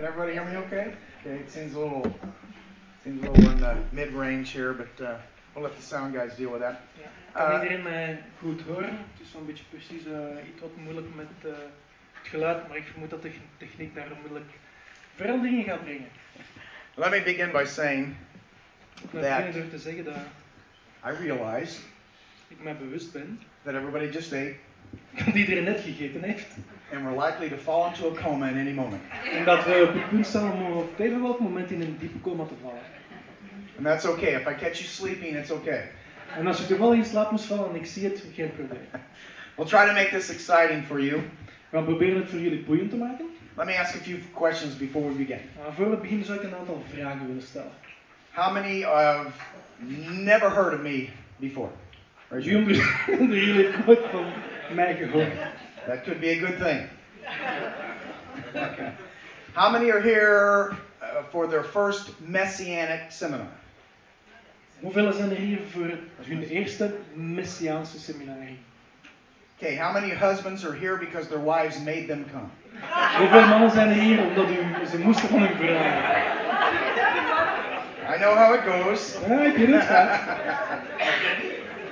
Can everybody hear me okay? Okay, it seems a little seems a little in the mid range here, but uh, we'll let the sound guys deal with that. Ja. Kan Uh, iedereen mij goed horen? Het is zo'n beetje precies uh, iets wat moeilijk met uh, het geluid, maar ik vermoed dat de techniek daar onmiddellijk veranderingen gaat brengen. Let me begin by saying That- door te zeggen dat I realize ik mij bewust ben that everybody just ate, dat iedereen net gegeten heeft. And we're likely to fall into a coma at any moment. En dat we op het punt staan om op even welk moment in een diepe coma te vallen. And that's okay. If I catch you sleeping, it's okay. En als je er toevallig in slaap moest vallen en ik zie het, geen probleem. We'll try to make this exciting for you. We gaan proberen het voor jullie boeiend te maken. Let me ask a few questions before we begin. Maar voor we beginnen zou ik een aantal vragen willen stellen. How many have never heard of me before? Wie onder jullie heeft nooit van mij gehoord? That could be a good thing. Okay. How many are here uh, for their first messianic seminar? Hoeveel zijn er hier voor hun eerste Messiaanse seminarie? Okay, how many husbands are here because their wives made them come? Hoeveel mannen zijn er hier omdat u, ze moesten van hun? I know how it goes. Ja, ik weet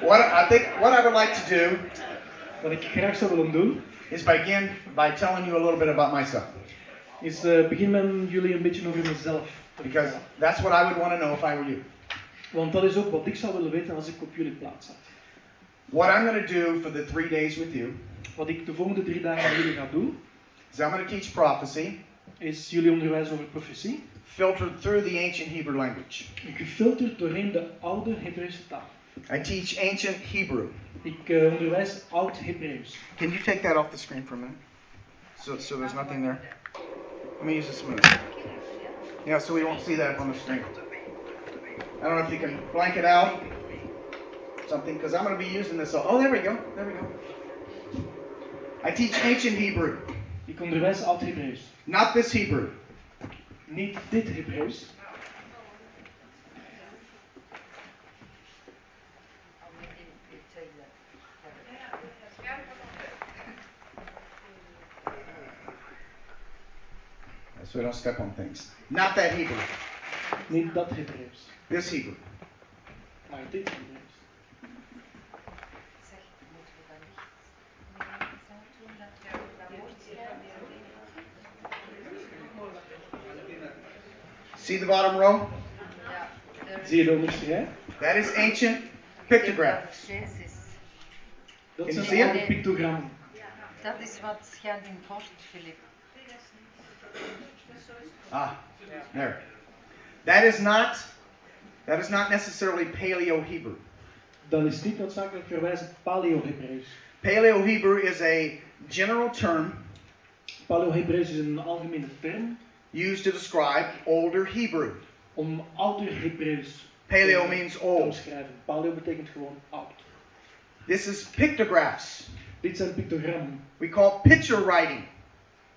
What I think what I would like to do Wat ik graag zou willen doen, is begin by telling you a little bit about myself. is uh, begin met jullie een beetje over mezelf. Because that's what I would want to know if I were you. Want dat is ook wat ik zou willen weten als ik op jullie plaats zat. What I'm going to do for the three days with you Wat ik de volgende drie dagen met jullie ga doen, is I'm going to teach prophecy is jullie onderwijs over profetie. filtered through the ancient Hebrew language. Gefilterd doorheen de oude Hebreeuwse taal. I teach ancient Hebrew. Ik onderwijs oud Hebreeuws. Can you take that off the screen for a minute? So, so there's nothing there. Let me use this minute. Yeah, so we won't see that on the screen. I don't know if you can blank it out. Something, because I'm going to be using this. Oh, there we go. There we go. I teach ancient Hebrew, Ik onderwijs oud Hebreeuws. not this Hebrew. Niet dit Hebreeuws. Don't step on things. Not that Hebrew. Niet dat Hebreeuws. This Hebrew. Maar dit Hebreeuws. Zeg, moeten we dan niet zo doen dat we dat woord schrijven? See the bottom row? Ja, Zie je de onderste rij? That is ancient pictographs. Jezus. Dat Can you zijn see it? oude pictogrammen. Dat is wat schijnt in bord, Filip. Ah, there. That is not. That is not necessarily Paleo Hebrew. Dat is niet noodzakelijk verwijzen Paleo-Hebreeuws. Paleo Hebrew is a general term Paleo-Hebreeuws is een algemene term used to describe older Hebrew. om ouder Hebreeuws Paleo means old. Paleo betekent gewoon oud. This is pictographs. Dit zijn pictogrammen. We call picture writing.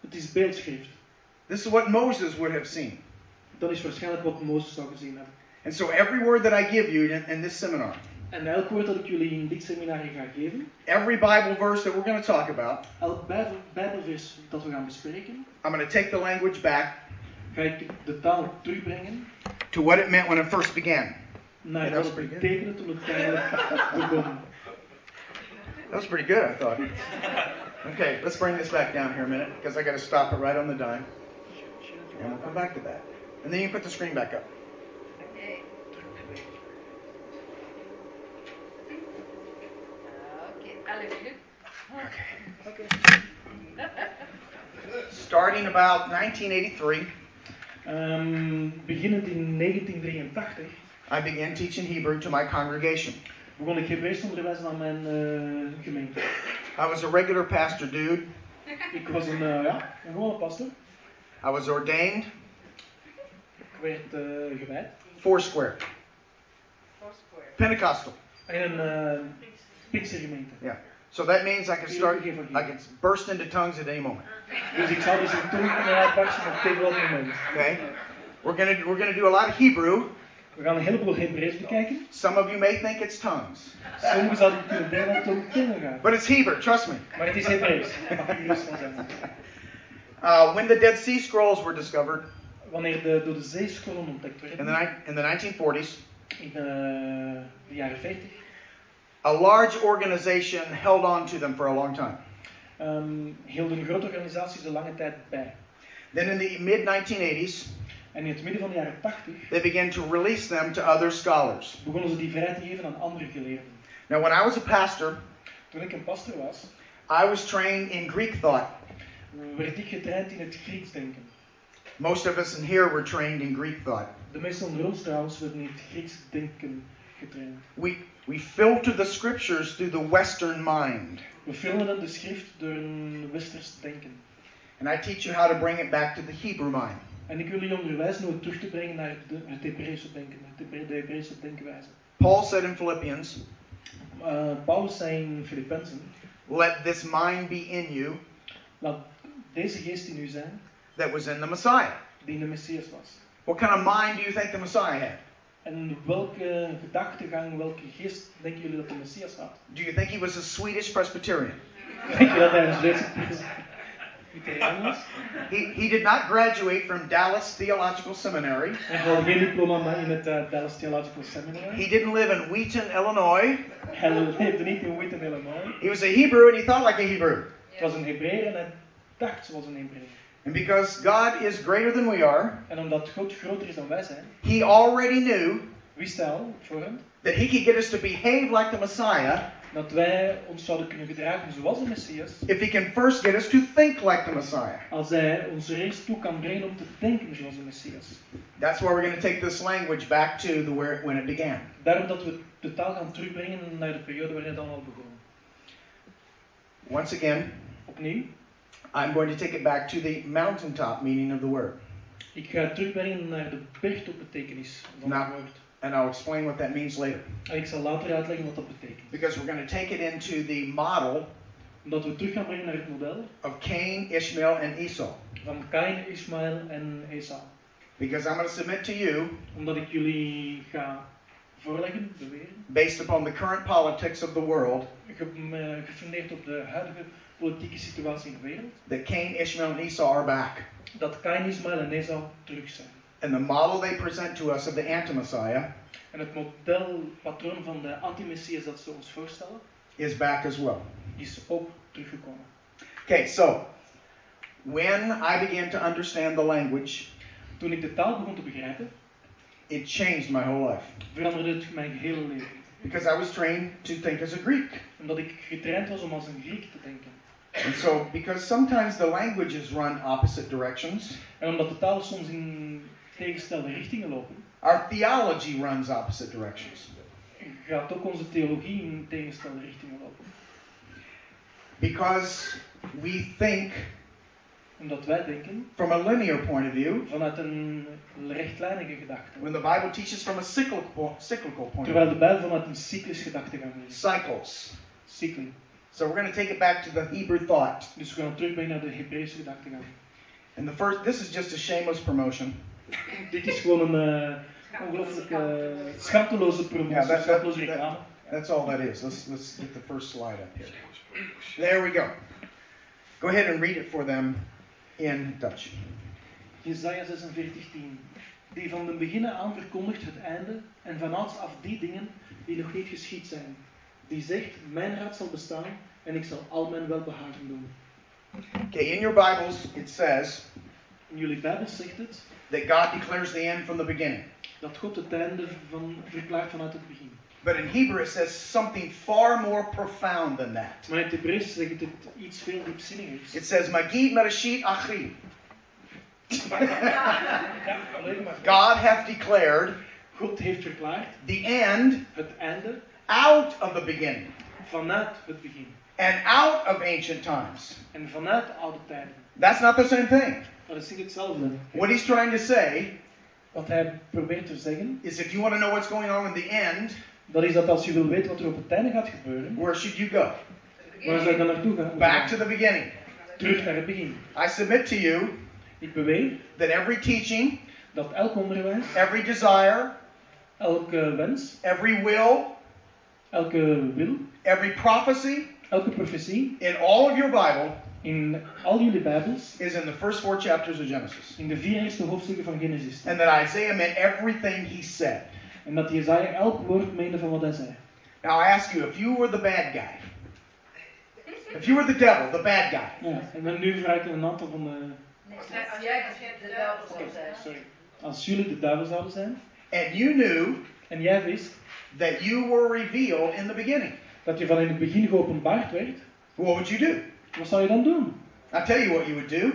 Het is beeldschrift. This is what Moses would have seen. Dat is waarschijnlijk wat Mozes zou gezien hebben. And so every word that I give you in, in this seminar, En elk woord dat ik jullie in dit seminar ga geven, every Bible verse that we're going to talk about, elk bijbelvers dat we gaan bespreken, I'm going to take the language back ga ik de taal terugbrengen to what it meant when it first began. naar Ja, dat wat is het betekende toen het eigenlijk begon. That was pretty good, I thought. Okay, let's bring this back down here a minute because I got to stop it right on the dime. And we'll come back to that. And then you put the screen back up. Oké. Oké, alle Filip. Okay. Starting about 1983, Ehm, beginnend in 1983 I began teaching Hebrew to my congregation. begon ik Hebreeuws te onderwijzen aan mijn eh, gemeente. I was a regular pastor dude. Ik was een, eh, ja, een gewone pastor. I was ordained Ik werd gewijd. Foursquare, Foursquare. Pentecostal. In een uh, Pinkstergemeente. So that means I can start, I can burst into tongues at any moment. Dus ik zou dus een tong kunnen uitbarsten op tegen welk moment. Okay? We're gonna we're gonna do a lot of Hebrew. We gaan een heleboel Hebreeuws bekijken. Some of you may think it's tongues, Sommigen zouden kunnen denken dat het om tongen gaat. but it's Hebrew. Trust me. Maar het is Hebreeuws. Uh, when the Dead Sea Scrolls were discovered Wanneer de door de ontdekt in the, in the 1940s, in eh, de jaren 40, a large organization held on to them for a long time. hield een grote organisatie ze lange tijd bij. Then in the mid 1980s, En in het midden van de jaren 80 they began to release them to other scholars. begonnen ze die vrij te geven aan andere geleerden. Now, when I was a pastor, Toen ik een pastor was, I was trained in Greek thought. Werd ik getraind in het Grieks denken. Most of us in here were trained in Greek thought. De meeste onder ons trouwens werden in het Grieks denken getraind. We, we filter the scriptures through the Western mind. We filmen de schrift door een westers denken. And I teach you how to bring it back to the Hebrew mind. En ik wil jullie onderwijzen hoe het terug te brengen naar de, het Hebreeuwse denken, het Hebre- de Hebreeuwse denkwijze. Paul said in Philippians, Eh, Paulus zei in Filippenzen, Let this mind be in you laat deze geest in u zijn, that was in the Messiah. die de Messias was. What kind of mind do you think the Messiah had? En welke gedachtegang, welke geest denken jullie dat de Messias had? Do you think he was a Swedish Presbyterian? Denk je dat hij een Zweedse Presbyteriaan was? He, he did not graduate from Dallas Theological Seminary. Hij had geen diploma in het eh, Dallas Theological Seminary. He didn't live in Wheaton, Illinois. Hij leefde niet in Witten, Illinois. He was a Hebrew and he thought like a Hebrew. Het was een Hebreer en hij zoals een Hebreer. And because God is greater than we are, En omdat God groter is dan wij zijn, he already knew wist hij al op voorhand that he could get us to behave like the Messiah dat wij ons zouden kunnen gedragen zoals de Messias, if he can first get us to think like the Messiah. als hij ons er eerst toe kan brengen om te denken zoals de Messias. That's why we're going to take this language back to the where when it began. Daarom dat we de taal gaan terugbrengen naar de periode waarin het allemaal begon. Once again, Opnieuw, I'm going to take it back to the mountaintop meaning of the word. ik ga terugbrengen naar de bergtopbetekenis van het woord. And I'll explain what that means later. En ik zal later uitleggen wat dat betekent. Because we're going to take it into the model Omdat we terug gaan brengen naar het model of Cain, Ishmael, and Esau. van Kain, Ismaël en Esau. Because I'm going to submit to you, Omdat ik jullie ga voorleggen, beweren, based upon the current politics of the world, eh, gefundeerd op de huidige politieke situatie in de wereld, that Cain, Ishmael, and Esau are back. dat Kain, Ismaël en Esau terug zijn. And the model they present to us of the anti-Messiah En het modelpatroon van de anti-messias dat ze ons voorstellen, is back as well. is ook teruggekomen. Okay, so when I began to understand the language, Toen ik de taal begon te begrijpen, it changed my whole life. veranderde het mijn hele leven. Because I was trained to think as a Greek. Omdat ik getraind was om als een Griek te denken. And so, because sometimes the languages run opposite directions, En omdat de taal soms in tegenstelde richtingen lopen, our theology runs opposite directions. gaat ook onze theologie in tegenstelde richtingen lopen. Because we think Omdat wij denken from a linear point of view, vanuit een rechtlijnige gedachte. when the Bible teaches from a cyclical, cyclical point of Terwijl de. Bijbel vanuit een cyclisch gedachtegang is. Cycles. Cycli. So we're going to take it back to the Hebrew thought. Dus we gaan terugbrengen naar de Hebreeuwse gedachtegang. And the first, this is just a shameless promotion. Dit is gewoon een uh, ongelooflijk uh, promotie, Ja, dat- schanteloze dat- reclame. That's all that is. Let's let's get the first slide up here. There we go. Go ahead and read it for them in Dutch. Jesaja 46:10. Die van den beginnen aan verkondigt het einde en vanouds af die dingen die nog niet geschied zijn. Die zegt, mijn raad zal bestaan en ik zal al mijn welbehagen doen. Okay, in your Bibles it says In jullie Bijbel zegt het that God declares the end from the beginning. dat God het einde van, verklaart vanuit het begin. But in Hebrew it says something far more profound than that. Maar in het Hebreeuws zegt het iets veel diepzinniger. It says Magid Mereshit Achri. God hath declared God heeft verklaard the end het einde out of the beginning vanuit het begin. and out of ancient times. En vanuit oude tijden. That's not the same thing. Dat is niet hetzelfde. What he's trying to say Wat hij probeert te zeggen, is if you want to know what's going on in the end, dat is dat als je wil weten wat er op het einde gaat gebeuren, where should you go? waar zou je dan naartoe gaan? Back to the beginning. Terug naar het begin. I submit to you Ik beweer that every teaching, dat elk onderwijs, every desire, elke wens, every will, elke wil, every prophecy elke profetie in all of your Bible in al jullie Bijbels, is in the first four chapters of Genesis. in de vier eerste hoofdstukken van Genesis. And that Isaiah meant everything he said. En dat Jezaja elk woord meende van wat hij zei. Now I ask you, if you were the bad guy, if you were the devil, the bad guy, Ja, en dan nu vraag ik een aantal van de... Als jij de duivel zou zijn. Sorry. Als jullie de duivel zouden zijn, and you knew en jij wist that you were revealed in the beginning, dat je van in het begin geopenbaard werd, what would you do? wat zou je dan doen? I'll tell you what you would do.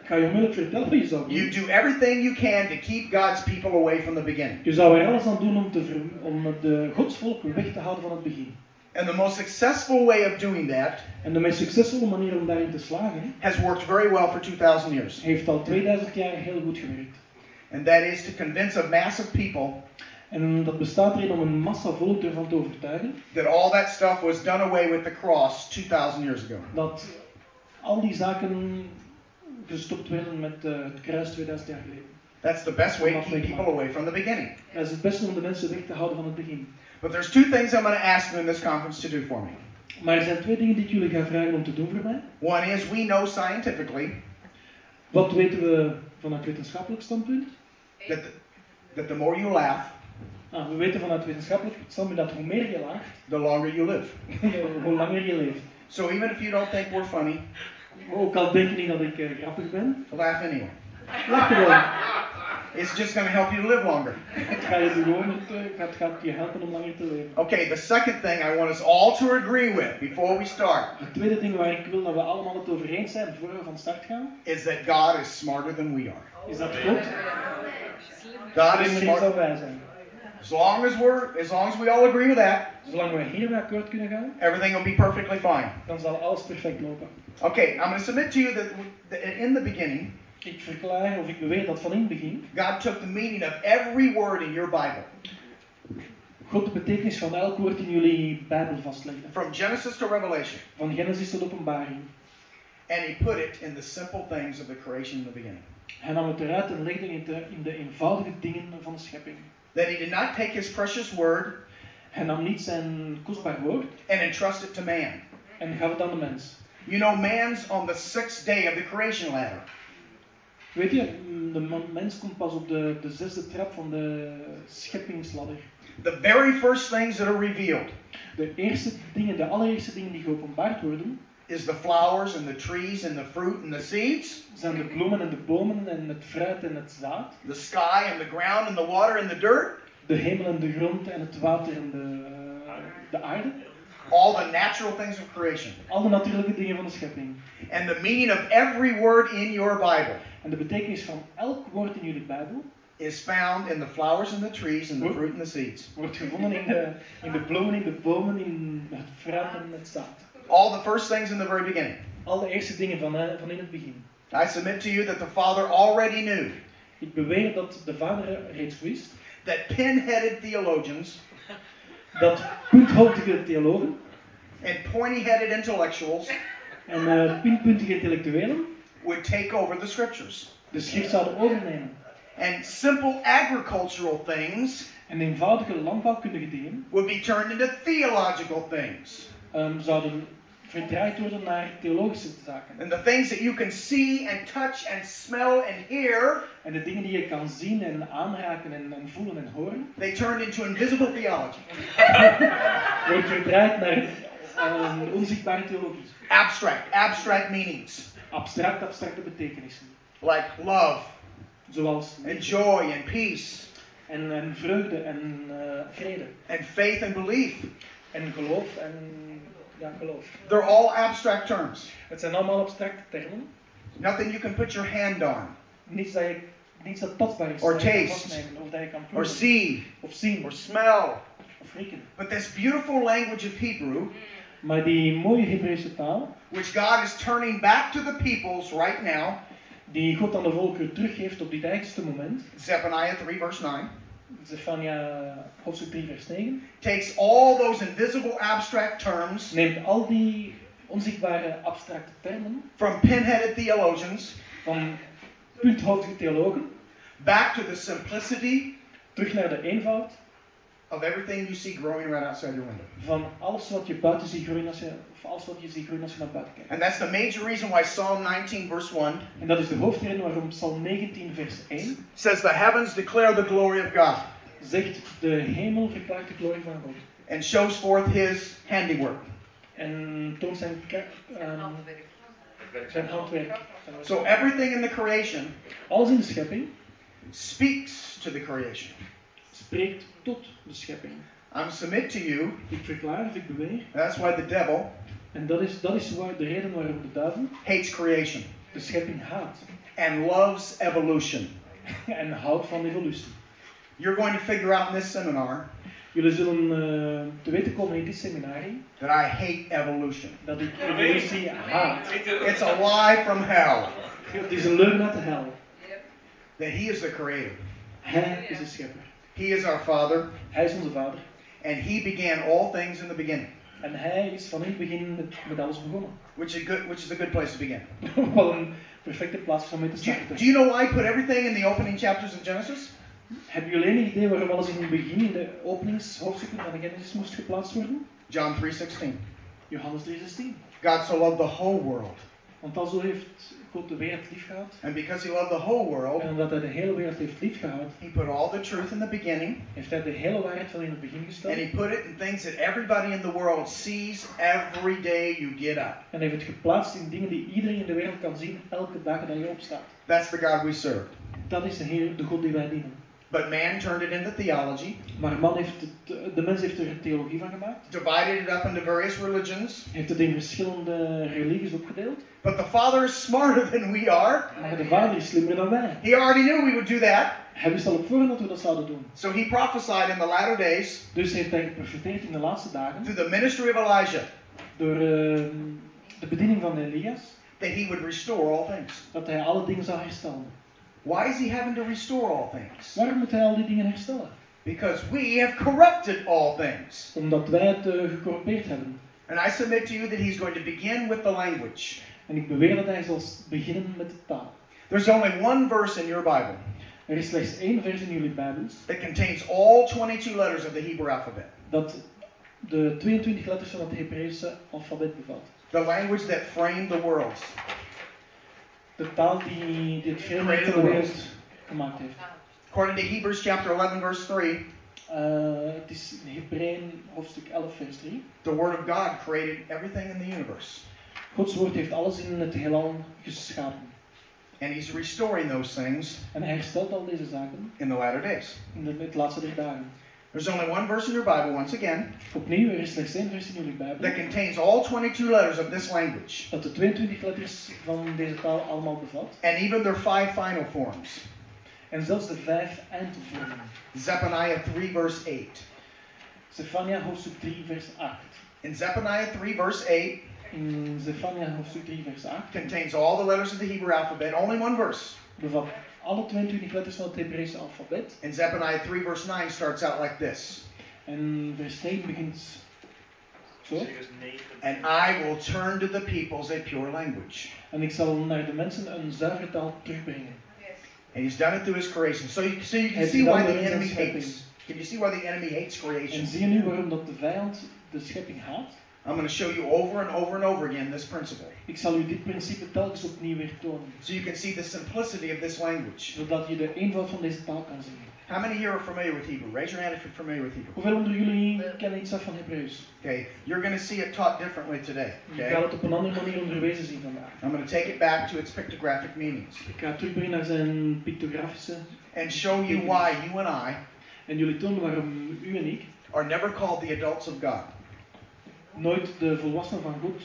Ik ga je onmiddellijk vertellen wat je zou You do everything you can to keep God's people away from the beginning. Je zou er alles aan doen om, te ver- om de godsvolk weg te houden van het begin. And the most successful way of doing that En de meest succesvolle manier om daarin te slagen, has worked very well for 2000 years. heeft al 2000 jaar heel goed gewerkt. And that is to convince a mass of people En dat bestaat erin om een massa volk ervan te overtuigen that all that stuff was done away with the cross 2000 years ago. dat al die zaken gestopt werden met eh, het kruis 2000 jaar geleden. That's the best way to keep people away from the beginning. Dat is het beste om de mensen weg te houden van het begin. But there's two things I'm going to ask you in this conference to do for me. Maar er zijn twee dingen die ik jullie ga vragen om te doen voor mij. One is we know scientifically Wat weten we vanuit wetenschappelijk standpunt? that the, that the more you laugh, Nou, we weten vanuit wetenschappelijk standpunt dat hoe meer je lacht, the longer you live. hoe langer je leeft. So even if you don't think we're funny, Ook al denk je niet dat ik eh, grappig ben, laugh anyway. lach gewoon. It's just going to help you to live longer. Het gaat je gewoon het, eh, gaat, gaat je helpen om langer te leven. Okay, the second thing I want us all to agree with before we start Het tweede ding waar ik wil dat we allemaal het over eens zijn voor we van start gaan, is that God is smarter than we are. is dat God God is slimmer As long as we're, as long as we all agree with that, Zolang wij hiermee akkoord kunnen gaan, everything will be perfectly fine. dan zal alles perfect lopen. Okay, I'm going to submit to you that, that in the beginning, Ik verklaar of ik beweer dat van in het begin God took the meaning of every word in your Bible, God de betekenis van elk woord in jullie Bijbel vastlegde. from Genesis to Revelation, Van Genesis tot Openbaring. and He put it in the simple things of the creation in the beginning. Hij nam het eruit en legde het in de eenvoudige dingen van de schepping. That He did not take His precious word Hij nam niet zijn kostbaar woord and entrust it to man. en gaf het aan de mens. You know, man's on the sixth day of the creation ladder. Weet je, de man- mens komt pas op de, de zesde trap van de scheppingsladder. The very first things that are revealed De eerste dingen, de allereerste dingen die geopenbaard worden, is the flowers and the trees and the fruit and the seeds, zijn de bloemen en de bomen en het fruit en het zaad. the sky and the ground and the water and the dirt, De hemel en de grond en het water en de, eh, de aarde. all the natural things of creation. Alle natuurlijke dingen van de schepping. And the meaning of every word in your Bible En de betekenis van elk woord in jullie Bijbel is found in the flowers and the trees and the fruit and the seeds. wordt gevonden in de, in de bloemen, in de bomen, in het fruit en het zaad. All the first things in the very beginning. Al de eerste dingen van, eh, van in het begin. I submit to you that the Father already knew Ik beweer dat de vader reeds wist that pin-headed theologians dat punthoofdige theologen and pointy-headed intellectuals en eh, puntpuntige intellectuelen would take over the scriptures. de schrift zouden overnemen. And simple agricultural things En eenvoudige landbouwkundige dingen would be turned into theological things. Ehm, zouden verdraaid worden naar theologische zaken. And the things that you can see and touch and smell and hear, En de dingen die je kan zien en aanraken en, en voelen en horen, they turned into invisible theology. wordt verdraaid naar ehm, onzichtbare theologie. Abstract, abstract meanings. Abstract, abstracte betekenissen. Like love Zoals and joy and peace en, en vreugde en eh, vrede. and faith and belief. En geloof en ja, geloof. They're all abstract terms. Het zijn allemaal abstracte termen. Nothing you can put your hand on Niets dat, je, niets dat tastbaar is. Or dat je kan taste. vastnemen, Of dat je kan or see Of zien. or smell. Of rieken. But this beautiful language of Hebrew, Maar die mooie Hebreeuwse taal, which God is turning back to the peoples right now, die God aan de volkeren teruggeeft op dit eigenste moment. Zephaniah 3, verse 9, Zephania hoofdstuk 3 vers 9. takes all those invisible abstract terms Neemt al die onzichtbare abstracte termen from pin-headed theologians van punthoofdige theologen back to the simplicity terug naar de eenvoud of everything you see growing right outside your window. Van alles wat je buiten ziet groeien als je, of alles wat je ziet groeien als je naar buiten kijkt. And that's the major reason why Psalm 19, verse 1 En dat is de hoofdreden waarom Psalm 19 vers 1 says, The heavens declare the glory of God zegt de hemel verklaart de glorie van God. and shows forth his handiwork. En toont zijn, kra- ehm, handwerk. zijn handwerk. So everything in the creation Alles in de schepping speaks to the creation. Spreekt tot de schepping. I'm submit to you. Ik verklaar ik beweer. That's why the devil En dat is, dat is waar, de reden waarom de duivel hates creation de schepping haat. and loves evolution. En houdt van evolutie. You're going to figure out in this seminar Jullie zullen eh, te weten komen in dit seminarie that I hate evolution. dat ik evolutie haat. It's a lie from hell Het is een leugen uit de hel. that he is the creator. Hij is de schepper. He is our father Hij is onze vader. and he began all things in the beginning, En hij is van in het begin met, met alles begonnen. which is good which is a good place to begin. Een perfecte plaats om mee te Do you, do you know why I put everything in the opening chapters of Genesis? Hebben jullie enig idee waarom alles in het begin, in de openingshoofdstukken van Genesis moest geplaatst worden? John 3:16. Johannes 3,16. God so loved the whole world. Want al zo heeft God de wereld lief gehad. And because he loved the whole world, En omdat hij de hele wereld heeft lief gehad, he put all the truth in the beginning heeft hij de hele waarheid van in het begin and gesteld. he put it in things that everybody in the world sees every day you get up. En heeft het geplaatst in dingen die iedereen in de wereld kan zien elke dag dat je opstaat. That's the God we serve. Dat is de Heer, de God die wij dienen. But man turned it into theology, Maar man heeft het, de mens heeft er theologie van gemaakt. divided it up into various religions. Heeft het in verschillende religies opgedeeld. But the Father is smarter than we are. Maar de vader is slimmer dan wij. He already knew we would do that. Hij wist al op voorhand dat we dat zouden doen. So he prophesied in the latter days Dus heeft hij geprofiteerd in de laatste dagen. through the ministry of Elijah Door eh, de bediening van Elias. that he would restore all things. Dat hij alle dingen zou herstellen. Why is he having to restore all things? Waarom moet hij al die dingen herstellen? Because we have corrupted all things. Omdat wij het eh, gecorrumpeerd hebben. And I submit to you that he's going to begin with the language. En ik beweer dat hij zal beginnen met de taal. There's only one verse in your Bible Er is slechts één vers in jullie Bijbels that contains all 22 letters of the Hebrew alphabet. dat de 22 letters van het Hebreeuwse alfabet bevat. The language that framed the world. Die dit vreemde Created van the de world. wereld gemaakt heeft. According to Hebrews chapter 11 verse 3, Eh, het is in Hebreeën hoofdstuk 11 vers 3. the word of God created everything in the universe. Gods woord heeft alles in het heelal geschapen. And he's restoring those things En hij herstelt al deze zaken in the latter days. in de, laatste dagen. There's only one verse in your Bible, once again, Opnieuw, er is slechts één vers in jullie Bijbel that contains all 22 letters of this language. dat de 22 letters van deze taal allemaal bevat. And even their five final forms. En zelfs de vijf eindvormen. Zephaniah 3 verse 8. Zephania hoofdstuk 3 vers 8. In Zephaniah 3 verse 8 In Zephania hoofdstuk 3 vers 8 contains all the letters of the Hebrew alphabet, only one verse. bevat alle 22 letters van het Hebreeuwse alfabet. And Zephaniah 3 verse 9 starts out like this. En vers 9 begint zo. And I will turn to the peoples a pure language. En ik zal naar de mensen een zuivere taal terugbrengen. And he's done it through his creation. So you, so you can see why the door in zijn enemy hates. Can you see why the enemy hates En creation? zie je nu waarom dat de vijand de schepping haat? I'm going to show you over and over and over again this principle. Ik zal u dit principe telkens opnieuw weer tonen. So you can see the simplicity of this language. Zodat je de eenvoud van deze taal kan zien. How many here are familiar with Hebrew? Raise your hand if you're familiar with Hebrew. Hoeveel onder jullie kennen iets af van Hebreeuws? Okay, you're going to see it taught differently today. Je Okay, gaat het op een andere manier onderwezen zien vandaag. I'm going to take it back to its pictographic meanings Ik ga terugbrengen naar zijn pictografische and show you why you and I en jullie tonen waarom u en ik are never called the adults of God. nooit de volwassenen van God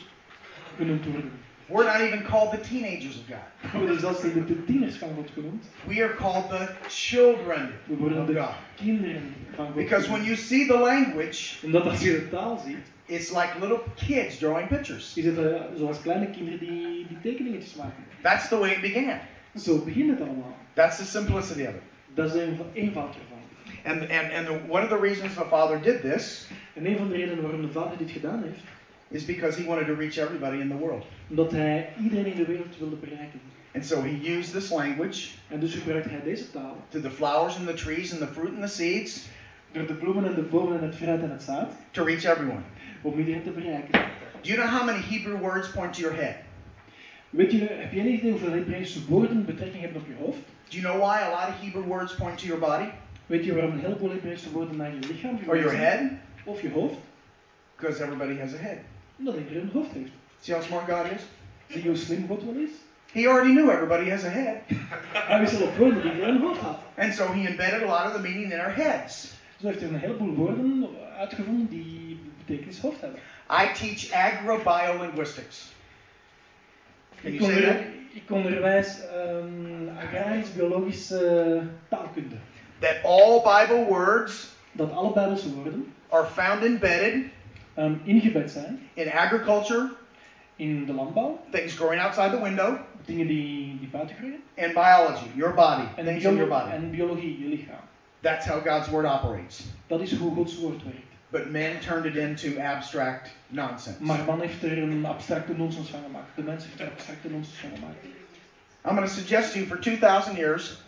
genoemd worden. We're not even called the teenagers of God. We worden zelfs niet de tieners van God genoemd. We are called the children We worden of de God. kinderen van God Because when you see the language, Omdat als je de taal ziet, it's like little kids drawing pictures. is het eh, zoals kleine kinderen die, die tekeningetjes maken. That's the way it began. Zo begint het allemaal. That's the simplicity of it. Dat is de eenvo- eenvoud ervan. And and and one of the reasons the Father did this En een van de redenen waarom de vader dit gedaan heeft, is because he wanted to reach everybody in the world. omdat hij iedereen in de wereld wilde bereiken. And so he used this language En dus hij deze taal to the flowers and the trees and the fruit and the seeds Door de bloemen en de bomen en het fruit en het zaad. to reach everyone. Om iedereen te bereiken. Do you know how many Hebrew words point to your head? Weet je, heb je enig idee hoeveel Hebreeuwse woorden betrekking hebben op je hoofd? Do you know why a lot of Hebrew words point to your body Weet je waarom een heleboel Hebreeuwse woorden naar je lichaam or your verwijzen? head? Of je hoofd? Because everybody has a head. Omdat iedereen een hoofd heeft. See how smart God is? Zie je hoe slim God wel is? He already knew everybody has a head. Hij wist al op woorden dat iedereen een hoofd had. And so he embedded a lot of the meaning in our heads. Zo heeft hij een heleboel woorden uitgevonden die betekenis hoofd hebben. I teach agrobiolinguistics. Can you say that? ik onderwijs um, agrarisch-biologische taalkunde. That all Bible words Dat alle Bijbelse woorden are found embedded um, ingebed zijn in agriculture, in de landbouw, things growing outside the window, dingen die, die buiten groeien, and biology, your body, en, things in your body. en biologie, je lichaam. That's how God's word operates. Dat is hoe Gods woord werkt. But man turned it into abstract nonsense. Maar man heeft er een abstracte nonsens van gemaakt. De mens heeft er abstracte nonsens van gemaakt. I'm going to suggest to you for 2,000 years,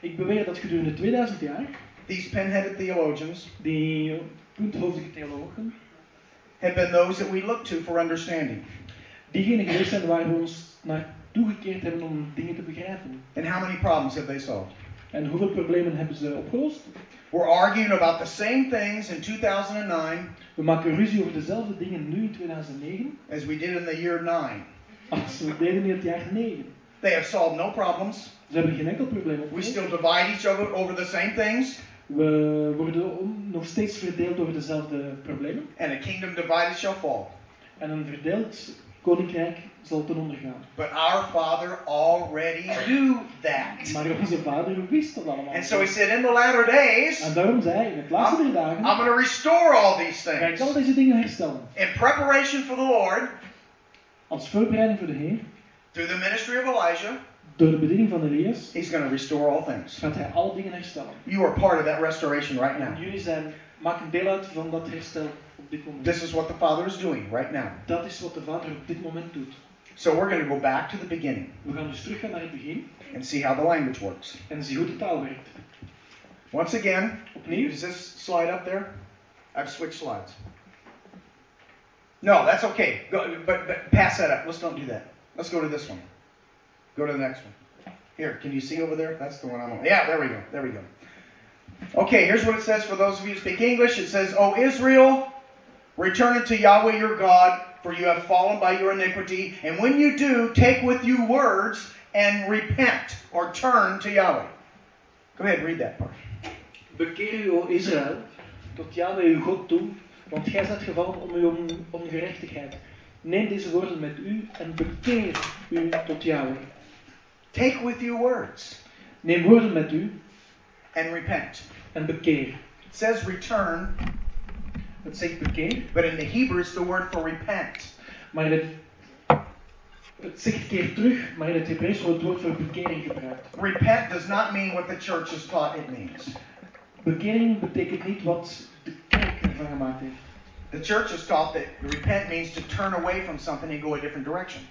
Ik beweer dat gedurende 2000 jaar these pen-headed theologians die punthoofdige theologen have been those that we look to for understanding. diegenen geweest zijn waar we ons naartoe gekeerd hebben om dingen te begrijpen. And how many problems have they solved? En hoeveel problemen hebben ze opgelost? We're arguing about the same things in 2009 We maken ruzie over dezelfde dingen nu in 2009 as we did in the year 9. als we deden in het jaar 9. They have solved no problems. Ze hebben geen enkel probleem We still divide each other over the same things. We worden nog steeds verdeeld over dezelfde problemen. And a kingdom divided shall fall. En een verdeeld koninkrijk zal ten onder gaan. But our Father already knew that. Maar onze vader wist dat allemaal. And so he said, in the latter days, En daarom zei hij in het laatste drie dagen, I'm going to restore all these ga ik al things. deze dingen herstellen. In preparation for the Lord, Als voorbereiding voor de Heer, through the ministry of Elijah, door de bediening van Elias, he's going to restore all things. gaat hij alle dingen herstellen. You are part of that restoration right En now. jullie zijn, maken deel uit van dat herstel op dit moment. This is what the Father is doing right now. Dat is wat de vader op dit moment doet. So we're going to go back to the beginning We gaan dus teruggaan naar het begin and see how the language works. en zien hoe de taal werkt. Once again, Opnieuw, is this slide up there? I've switched slides. No, that's okay. Go, but, but pass that up. Let's don't do that. Let's go to this one. Go to the next one. Here, can you see over there? That's the one I'm on. Yeah, there we go. There we go. Okay, here's what it says for those of you who speak English. It says, O Israel, return unto Yahweh your God, for you have fallen by your iniquity. And when you do, take with you words and repent or turn to Yahweh. Go ahead, read that part. bekeer u, o Israël, tot Yahweh uw God toe, want gij zijt gevallen om uw ongerechtigheid. Neem deze woorden met u en bekeer u tot Yahweh. Take with you words Neem woorden met u and repent. en bekeer. It says return, Het zegt bekeer, but in the Hebrew it's the word for repent. maar in het, het zegt keer terug, maar in het Hebreeuws wordt het woord voor bekering gebruikt. Repent does not mean what the church has taught it means. Bekering betekent niet wat de kerk ervan gemaakt heeft. The church has taught that repent means to turn away from something and go a different direction.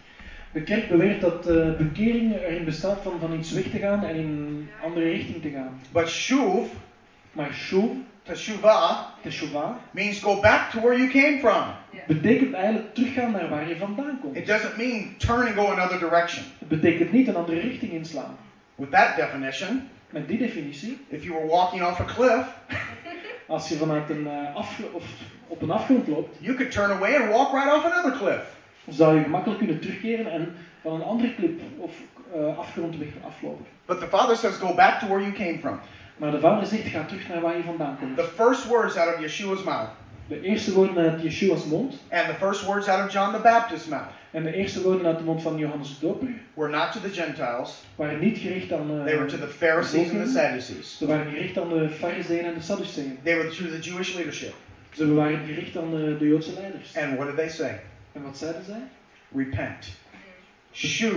De kerk beweert dat eh, bekering erin bestaat van van iets weg te gaan en in een andere richting te gaan. But shuv, Maar shuv, teshuvah, teshuvah, means go back to where you came from. betekent eigenlijk teruggaan naar waar je vandaan komt. It doesn't mean turn and go another direction. Het betekent niet een andere richting inslaan. With that definition, Met die definitie, if you were walking off a cliff, als je vanuit een eh, afgr- of op een afgrond loopt, you could turn away and walk right off another cliff. Zou je gemakkelijk kunnen terugkeren en van een andere klip of eh, afgrond weg aflopen. But the Father says go back to where you came from. Maar de vader zegt, ga terug naar waar je vandaan komt. The first words out of Yeshua's mouth De eerste woorden uit Yeshua's mond and the first words out of John the Baptist's mouth en de eerste woorden uit de mond van Johannes de Doper were not to the Gentiles, waren niet gericht aan eh, they were to the Pharisees and the Sadducees. Ze waren gericht aan de Farizeeën en de Sadduceeën. They were to the Jewish leadership. Ze waren gericht aan de, de Joodse leiders. And what did they say? En wat zeiden zij? Repent. Shuv.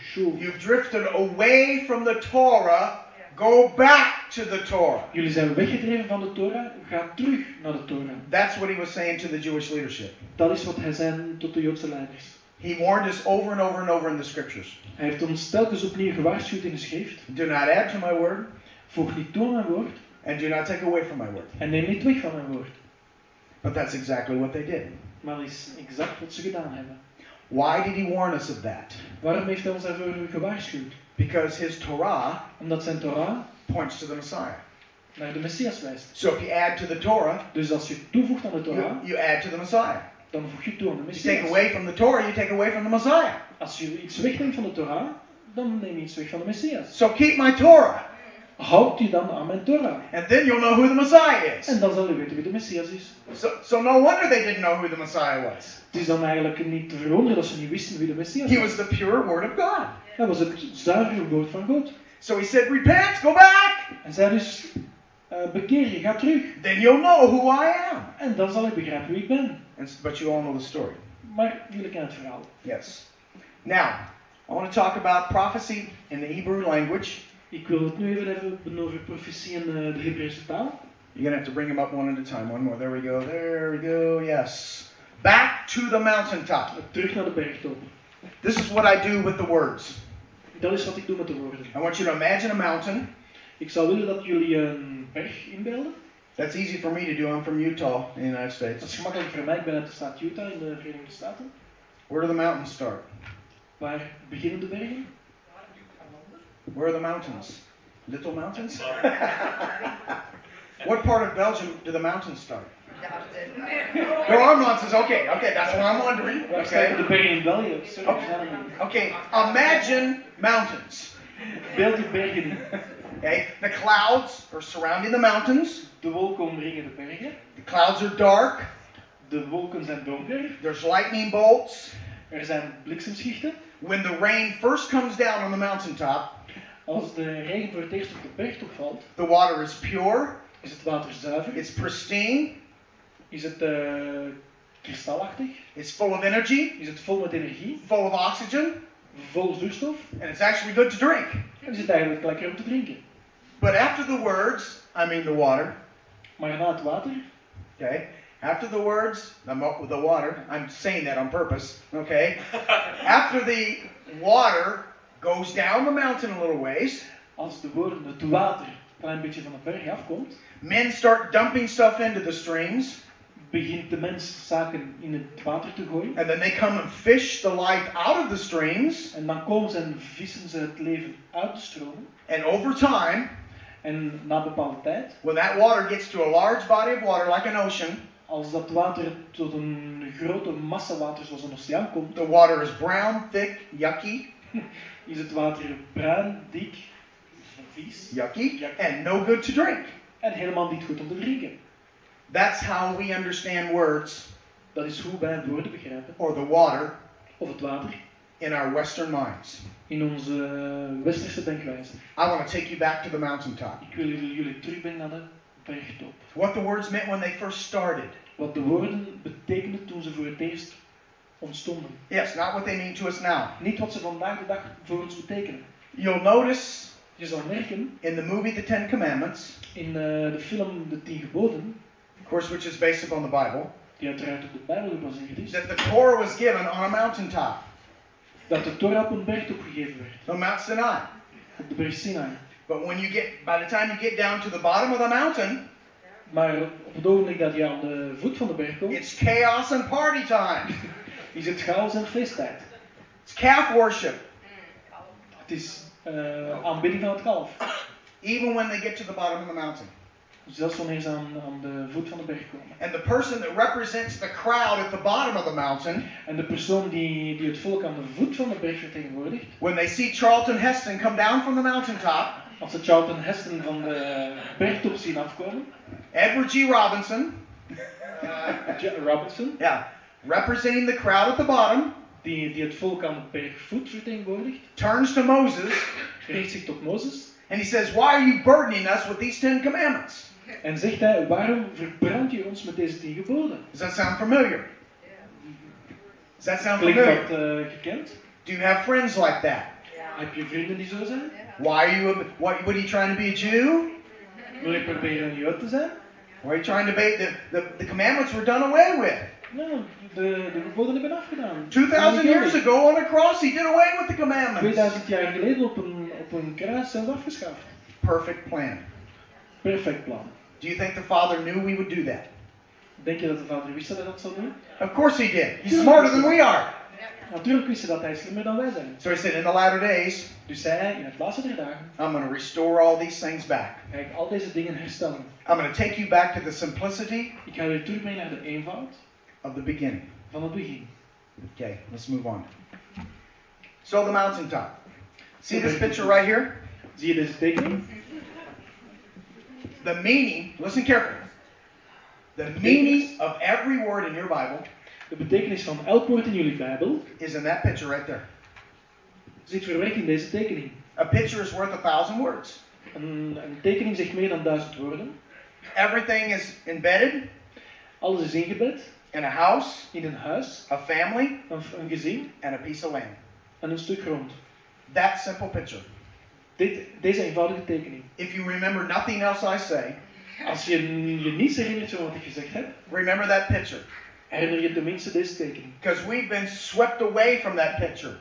Shuv. You've drifted away from the Torah. Go back to the Torah. Jullie zijn weggedreven van de Torah, ga terug naar de Torah. That's what he was saying to the Jewish leadership. Dat is wat hij zei tot de Joodse leiders. He warned us over and over and over in the scriptures. Hij heeft ons telkens opnieuw gewaarschuwd in de schrift. Do not add to my word. Voeg niet toe aan mijn woord, and do not take away from my word. En neem niet weg van mijn woord. But that's exactly what they did. Maar is exact wat ze gedaan hebben. Why did he warn us of that? Waarom heeft hij ons daarvoor gewaarschuwd? Because his Torah Omdat zijn Torah points to the Messiah. naar de Messias wijst. So if you add to the Torah, Dus als je toevoegt aan de you, Torah, you add to the Messiah. dan voeg je toe aan de If you take Messias. away from the Torah, you take away from the Messiah. Als je iets wegneemt van de Torah, dan neem je iets weg van de Messias. So keep my Torah, Houd je dan aan mijn Torah. and then you'll know who the Messiah is. En dan zal je weten wie de Messias is. So, so no wonder they didn't know who the Messiah was. Het is dan eigenlijk niet te verwonderen dat ze niet wisten wie de Messias He was. was the pure Word of God. Hij was het zuivere woord van God. So he said, Repent, go back, En zei dus, eh, bekeer je, ga terug. then you'll know who I am. En dan zal ik begrijpen wie ik ben. And, but you all know the story. Maar jullie kennen het verhaal. Yes. Now, I want to talk about prophecy in the Hebrew language. Ik wil het nu even hebben over profetie in eh, de Hebreeuwse taal. You're going to have to bring them up one at a time. One more. There we go. There we go. Yes. Back to the mountaintop. Terug naar de bergtop. This is what I do with the words. Dat is wat ik doe met de woorden. I want you to imagine a mountain. Ik zou willen dat jullie een berg inbeelden. That's easy for me to do. I'm from Utah, in the United Dat is States. gemakkelijk voor mij. Ik ben uit de staat Utah in de Verenigde Staten. Where do the mountains start? Waar beginnen de bergen? Where are the mountains? Little mountains? what part of Belgium do the mountains start? There are mountains. Okay, okay, that's what I'm wondering. Waar staan de Okay, bergen in België? Sorry, we zijn niet. okay. Imagine mountains. Beeld je bergen. Okay, the clouds are surrounding the mountains. De wolken omringen de bergen. The clouds are dark. De wolken zijn donker. There's lightning bolts. Er zijn bliksemschichten. When the rain first comes down on the mountaintop, Als de regen voor het eerst op de bergtop valt, the water is pure. is het water zuiver. It's pristine. Is het eh, kristalachtig? It's full of energy, Is het vol met energie? full of oxygen, Vol zuurstof? and it's actually good to drink. En is het eigenlijk lekker om te drinken. But after the words, I mean the water, Maar na het water, okay? After the words, the, mo- the water, I'm saying that on purpose, okay? after the water goes down the mountain a little ways, als de woorden, het water, een klein beetje van de berg afkomt, men start dumping stuff into the streams, begint de mens zaken in het water te gooien. and then they come and fish the life out of the streams, En dan komen ze en vissen ze het leven uit de stroom. and over time, En na een bepaalde tijd, when that water gets to a large body of water like an ocean, als dat water tot een grote massa water zoals een oceaan komt, the water is brown, thick, yucky, is het water bruin, dik, vies yucky, and no good to drink. en helemaal niet goed om te drinken. That's how we understand words Dat is hoe wij woorden begrijpen, or the water of het water, in our Western minds. in onze westerse denkwijze. I want to take you back to the mountaintop. Ik wil jullie, jullie terugbrengen naar de bergtop. What the words meant when they first started. Wat de woorden betekenden toen ze voor het eerst ontstonden. Yes, not what they mean to us now. Niet wat ze vandaag de dag voor ons betekenen. You'll notice Je zal merken in the movie The Ten Commandments, in eh, de film De Tien Geboden, of course, which is based upon the Bible, die uiteraard op de Bijbel gebaseerd is, that the Torah was given on a mountaintop, dat de Torah op een bergtop gegeven werd, on Mount Sinai. op de berg Sinai. But when you get, by the time you get down to the bottom of the mountain, Maar op het ogenblik dat je aan de voet van de berg komt, it's chaos and party time. is het chaos en feesttijd. It's calf worship. Het is eh, aanbidding van het kalf. Even when they get to the bottom of the mountain. Zelfs wanneer ze aan, aan de voet van de berg komen. And the person that represents the crowd at the bottom of the mountain, En de persoon die, die het volk aan de voet van de berg vertegenwoordigt, when they see Charlton Heston come down from the mountaintop, als ze Charlton Heston van de bergtop zien afkomen, Edward G. Robinson, Ja- Robinson, yeah, representing the crowd at the bottom, die, die het volk aan de bergvoet vertegenwoordigt, turns to Moses richt zich tot Mozes and he says, Why are you burdening us with these Ten Commandments? en zegt hij, waarom verbrand je ons met deze tien geboden? Does that sound familiar? Does that sound Klinkt familiar? dat eh, gekend? Do you have friends like that? Heb je vrienden die zo zijn? Why are you, a, what, what are you trying to be a Jew? Wil je proberen een Jood te zijn? Why are you trying to be, the, the, the commandments were done away with. Nou, de, de geboden hebben afgedaan. 2,000 years ago on a cross, he did away with the commandments. 2000 jaar geleden op een, op een kruis zijn ze afgeschaft. Perfect plan. Perfect plan. Do you think the Father knew we would do that? Denk je dat de vader wist dat hij dat zou doen? Of course he did. He's smarter than we are. Natuurlijk wist hij dat hij slimmer dan wij zijn. So he said, in the latter days, Dus zei hij, in het laatste drie dagen I'm going to restore all these things back. ga ik al deze dingen herstellen. I'm going to take you back to the simplicity Ik ga u terugbrengen naar de eenvoud of the beginning. van het begin. Okay, let's move on. So the mountaintop. See this picture right here? Zie je deze tekening? The meaning, listen carefully. The meaning of every word in your Bible De betekenis van elk woord in jullie Bijbel is in that picture right there. zit verwerkt in deze tekening. A picture is worth a thousand words. Een, een tekening zegt meer dan duizend woorden. Everything is embedded Alles is ingebed in a house, in een huis, a family, een, een gezin and a piece of land. en een stuk grond. That simple picture. Dit, deze eenvoudige tekening. If you remember nothing else I say, Als je je niets herinnert van wat ik gezegd heb, remember that picture. Herinner je tenminste deze tekening. Because we've been swept away from that picture.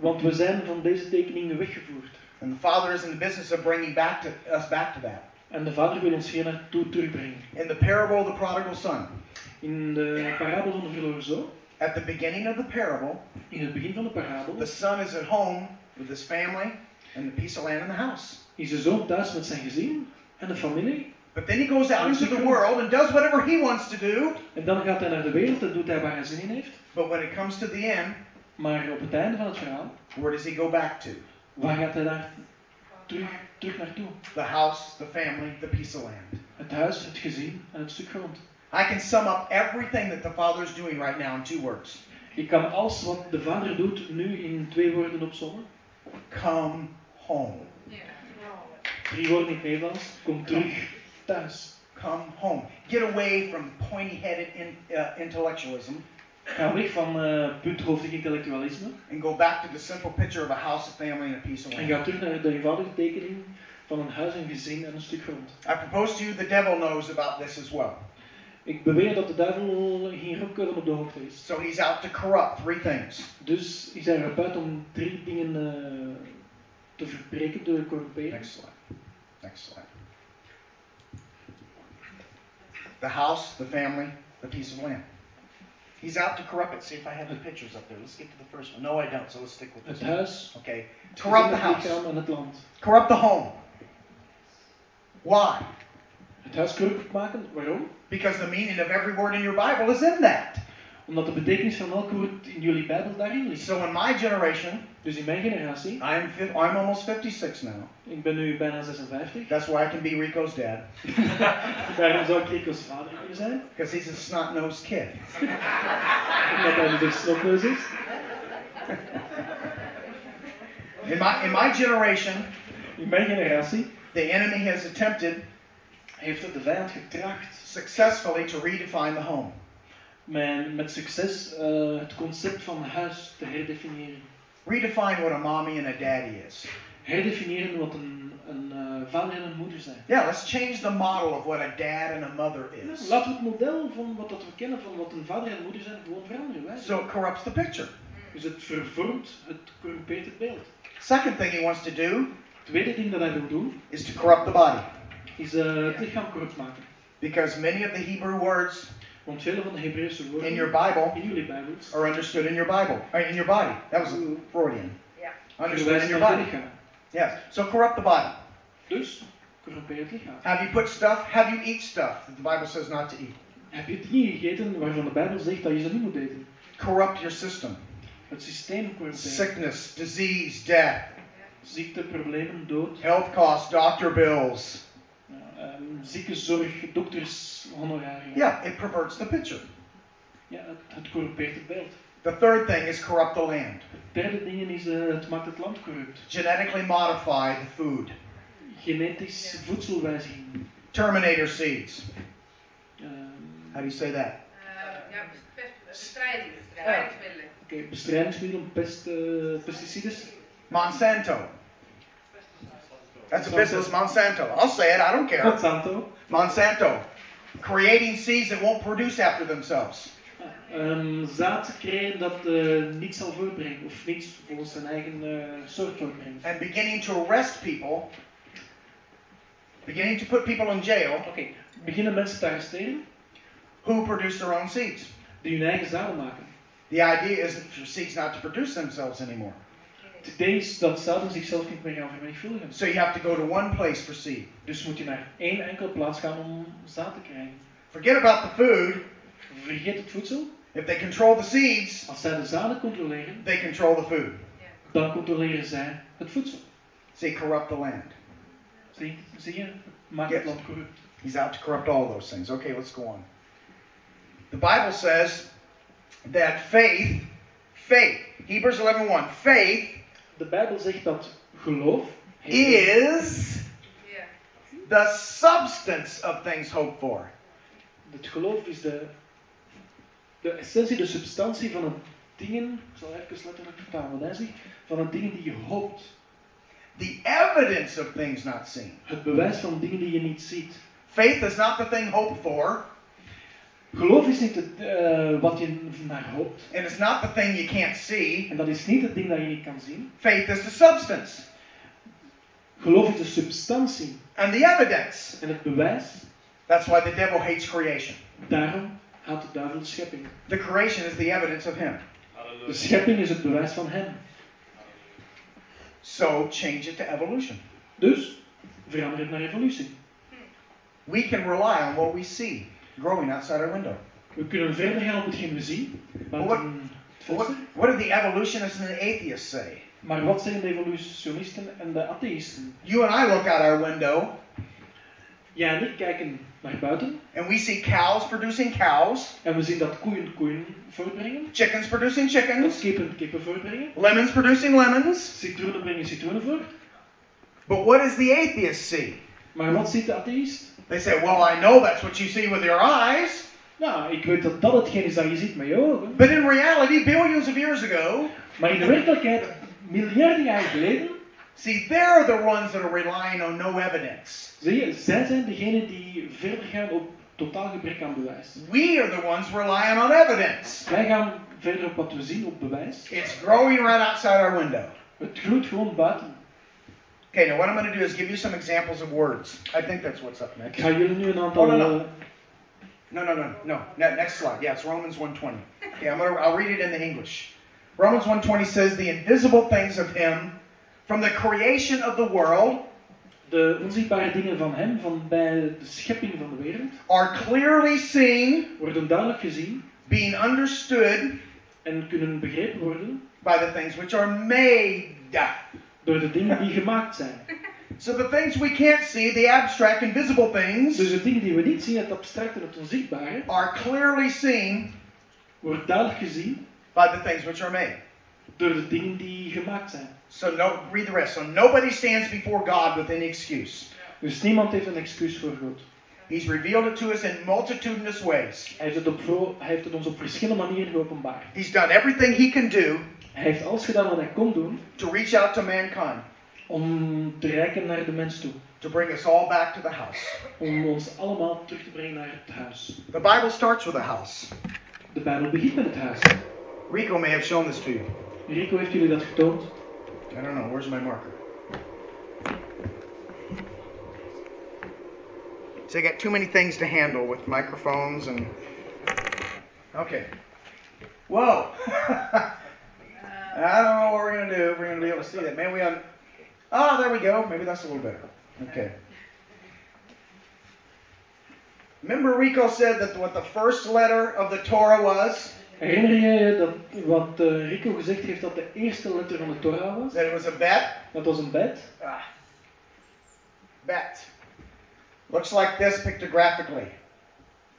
Want we zijn van deze tekeningen weggevoerd. And the Father is in the business of bringing back to, us back to that. En de vader wil ons hier naartoe terugbrengen. In the parable of the prodigal son, In de parabel van de verloren zoon, at the beginning of the parable, in het begin van de parabel, the son is at home with his family and the piece of land in the house. is de zoon thuis met zijn gezin en de familie. But then he goes out into the world and does whatever he wants to do. En dan gaat hij naar de wereld en doet hij waar hij zin in heeft. But when it comes to the end, Maar op het einde van het verhaal, where does he go back to? waar gaat hij daar terug, terug naartoe? The house, the family, the piece of land. Het huis, het gezin en het stuk grond. I can sum up everything that the Father is doing right now in two words. Ik kan alles wat de vader doet nu in twee woorden opzommen. Come home. Drie woorden in het Nederlands. Kom terug thuis. Come home. Get away from pointy-headed in, uh, intellectualism Ga weg van eh punthoofdig intellectualisme. and go back to the simple picture of a house, a family, and a piece of land. En ga terug naar de eenvoudige tekening van een huis, een gezin en een stuk grond. I propose to you the devil knows about this as well. Ik beweer dat de duivel hier ook wel op de hoogte is. So he's out to corrupt three things. Dus is hij erop uit om drie dingen eh, te verbreken, te corrumperen. Next slide. Next slide. The house, the family, the piece of land. He's out to corrupt it. See if I have the pictures up there. Let's get to the first one. No, I don't. So let's stick with this. one. huis, Okay. Corrupt the house. het land. Corrupt the home. Why? Het huis corrupt maken, waarom? Because the meaning of every word in your Bible is in that. Omdat de betekenis van elk woord in jullie Bijbel daarin ligt. So in my generation, Dus in mijn generatie, I'm I'm almost 56 now. ik ben nu bijna 56, That's why I can be Rico's dad. daarom zou ik Rico's vader kunnen zijn, Because he's a snot-nosed kid. omdat hij dus een snotneus is. In my in my generation, In mijn generatie the enemy has attempted heeft de vijand getracht successfully to redefine the home. Met, met succes eh, het concept van huis te herdefiniëren. Redefine what a mommy and a daddy is. Herdefiniëren wat een, een eh, vader en een moeder zijn. Yeah, let's change the model of what a dad and a mother is. Laten we het model van wat dat we kennen van wat een vader en een moeder zijn gewoon veranderen. Wij. So it corrupts the picture. Dus het vervormt, het corrumpeert het beeld. Second thing he wants to do tweede ding dat hij wil doen, is to corrupt the body. is eh, het lichaam corrupt maken. Because many of the Hebrew words Want vele van de Hebreeuwse woorden in your Bible in jullie Bijbels are understood in your Bible, or in your body. That was mm. Freudian. Ja. Understood in your body. Yes. So corrupt the body. Dus corrumpeer het lichaam. Have you put stuff? Have you eat stuff that the Bible says not to eat? Heb je dingen gegeten waarvan de Bijbel zegt dat je ze niet moet eten? Corrupt your system. Het systeem corrumperen. Sickness, disease, death, Ziekte, problemen, dood, health costs, doctor bills. Ehm, ziekenzorg, dokters, honorarium. Yeah, it perverts the picture. Ja, het, het corrumpeert het beeld. The third thing is corrupt the land. Het derde ding is, eh, het maakt het land corrupt. Genetically modify the food. Genetisch voedselwijziging. Terminator seeds. Ehm, How do you say that? Eh, ja, best- bestrijding, bestrijdingsmiddelen. Oké, bestrijdingsmiddelen, pest, pesticides. Monsanto. That's a business, Monsanto. I'll say it, I don't care. Monsanto. Monsanto. Creating seeds that won't produce after themselves. Ehm, zaad creëren dat eh, niets zal voortbrengen, of niets volgens zijn eigen eh, soort voortbrengt. And beginning to arrest people beginning to put people in jail Oké, beginnen mensen te arresteren who produce their own seeds. die hun eigen zaden maken. The idea is for seeds not to produce themselves anymore. Is dat zaden zichzelf niet meer gaan vermenigvuldigen. So you have to go to one place for seed. Dus moet je naar één enkele plaats gaan om zaad te krijgen. Forget about the food. Vergeet het voedsel. If they control the seeds, Als zij de zaden controleren, they control the food. dan controleren zij het voedsel. See, corrupt the land. Zie, zie je? Maak Yes. het land corrupt. He's out to corrupt all those things. Okay, let's go on. The Bible says that faith, faith, Hebrews 11:1, faith De Bijbel zegt dat geloof is the substance of things hoped for. Het geloof is de, de essentie, de substantie van het dingen, ik zal even letterlijk vertalen wat hij zegt, van het dingen die je hoopt. The evidence of things not seen. Het bewijs van dingen die je niet ziet. Faith is not the thing hoped for, Geloof is niet het, eh, wat je naar hoopt. and it's not the thing you can't see. En dat is niet het ding dat je niet kan zien. Faith is the substance Geloof is de substantie and the evidence. en het bewijs. That's why the devil hates creation. Daarom haat de duivel de schepping. The creation is the evidence of him. De schepping is het bewijs van hem. So change it to evolution. Dus verander het naar evolutie. We can rely on what we see growing outside our window. We kunnen verder gaan op hetgeen we zien. What- het What, venster. what do the evolutionists and the atheists say? Maar wat zeggen de evolutionisten en de atheïsten? You and I look out our window Jij en ik kijken naar buiten and we see cows producing cows, en we zien dat koeien koeien voortbrengen, chickens producing dat chickens, kippen kippen voortbrengen, lemons producing lemons. citroenen brengen citroenen voort. But what does the atheist see? Maar wat ziet de atheïst? They say, well, I know that's what you see with your eyes. Nou, ik weet dat dat hetgeen is dat je ziet met je ogen. But in reality, billions of years ago, Maar in de werkelijkheid, miljarden jaren geleden, see, they're the ones that are relying on no evidence. zie je, zij zijn degenen die verder gaan op totaal gebrek aan bewijs. We are the ones relying on evidence. Wij gaan verder op wat we zien, op bewijs. It's growing right outside our window. Het groeit gewoon buiten. Okay, now what I'm going to do is give you some examples of words. I think that's what's up Ik next. ga jullie nu een aantal... Oh, no, no. No, no, no, no. Next slide. Yeah, it's Romans 1:20. Okay, I'm gonna. I'll read it in the English. Romans 1:20 says, "The invisible things of Him, from the creation of the world, de onzichtbare dingen van hem, van bij de schepping van de wereld, are clearly seen, worden duidelijk gezien being understood en kunnen begrepen worden by the things which are made." Door de dingen die gemaakt zijn. So the things we can't see, the abstract, invisible things, Dus de dingen die we niet zien, het abstracte en het onzichtbare, are clearly seen wordt duidelijk gezien by the things which are made. door de dingen die gemaakt zijn. So no, read the rest. So nobody stands before God with any excuse. Dus niemand heeft een excuus voor God. He's revealed it to us in multitudinous ways. Hij heeft het, op, hij heeft het ons op verschillende manieren geopenbaard. He's done everything he can do Hij heeft alles gedaan wat hij kon doen to reach out to mankind, om te reiken naar de mens toe. to bring us all back to the house. Om ons allemaal terug te brengen naar het huis. The Bible starts with a house. De Bijbel begint met het huis. Rico may have shown this to you. Rico heeft jullie dat getoond. I don't know. Where's my marker? So I got too many things to handle with microphones and. Okay. Whoa. I don't know what we're gonna do. We're gonna be able to see that. Man, we have. Oh, there we go. Maybe that's a little better. Okay. Remember, Rico said that what the first letter of the Torah was? Herinner je dat wat eh, Rico gezegd heeft dat de eerste letter van de Torah was? That it was a bet. Dat was een bet. Ah. Bet. Looks like this pictographically.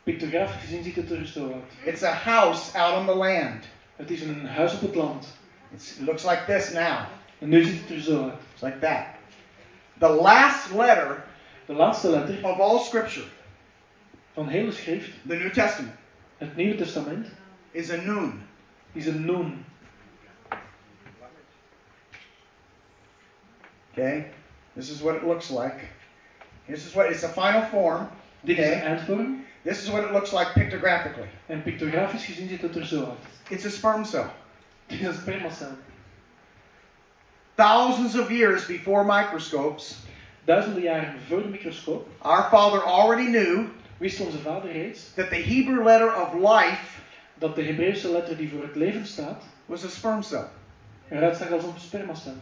Pictografisch gezien ziet het er zo uit. It's a house out on the land. Het is een huis op het land. It's, it looks like this now. En nu ziet het er zo uit. It's like that. The last letter De laatste letter of all Scripture, van hele schrift, the New Testament, het Nieuwe Testament, is a noon. is a noon. Okay? This is what it looks like. This is what it's a final form. Dit is de Okay. eindvorm. This is what it looks like pictographically. En pictografisch gezien ziet het er zo uit. It's a sperm cell. Het is een. Thousands of years before microscopes, duizenden jaren voor de microscoop, our Father already knew wist onze vader reeds that the Hebrew letter of life dat de Hebreeuwse letter die voor het leven staat, was a sperm cell. eruit zag als een spermacel.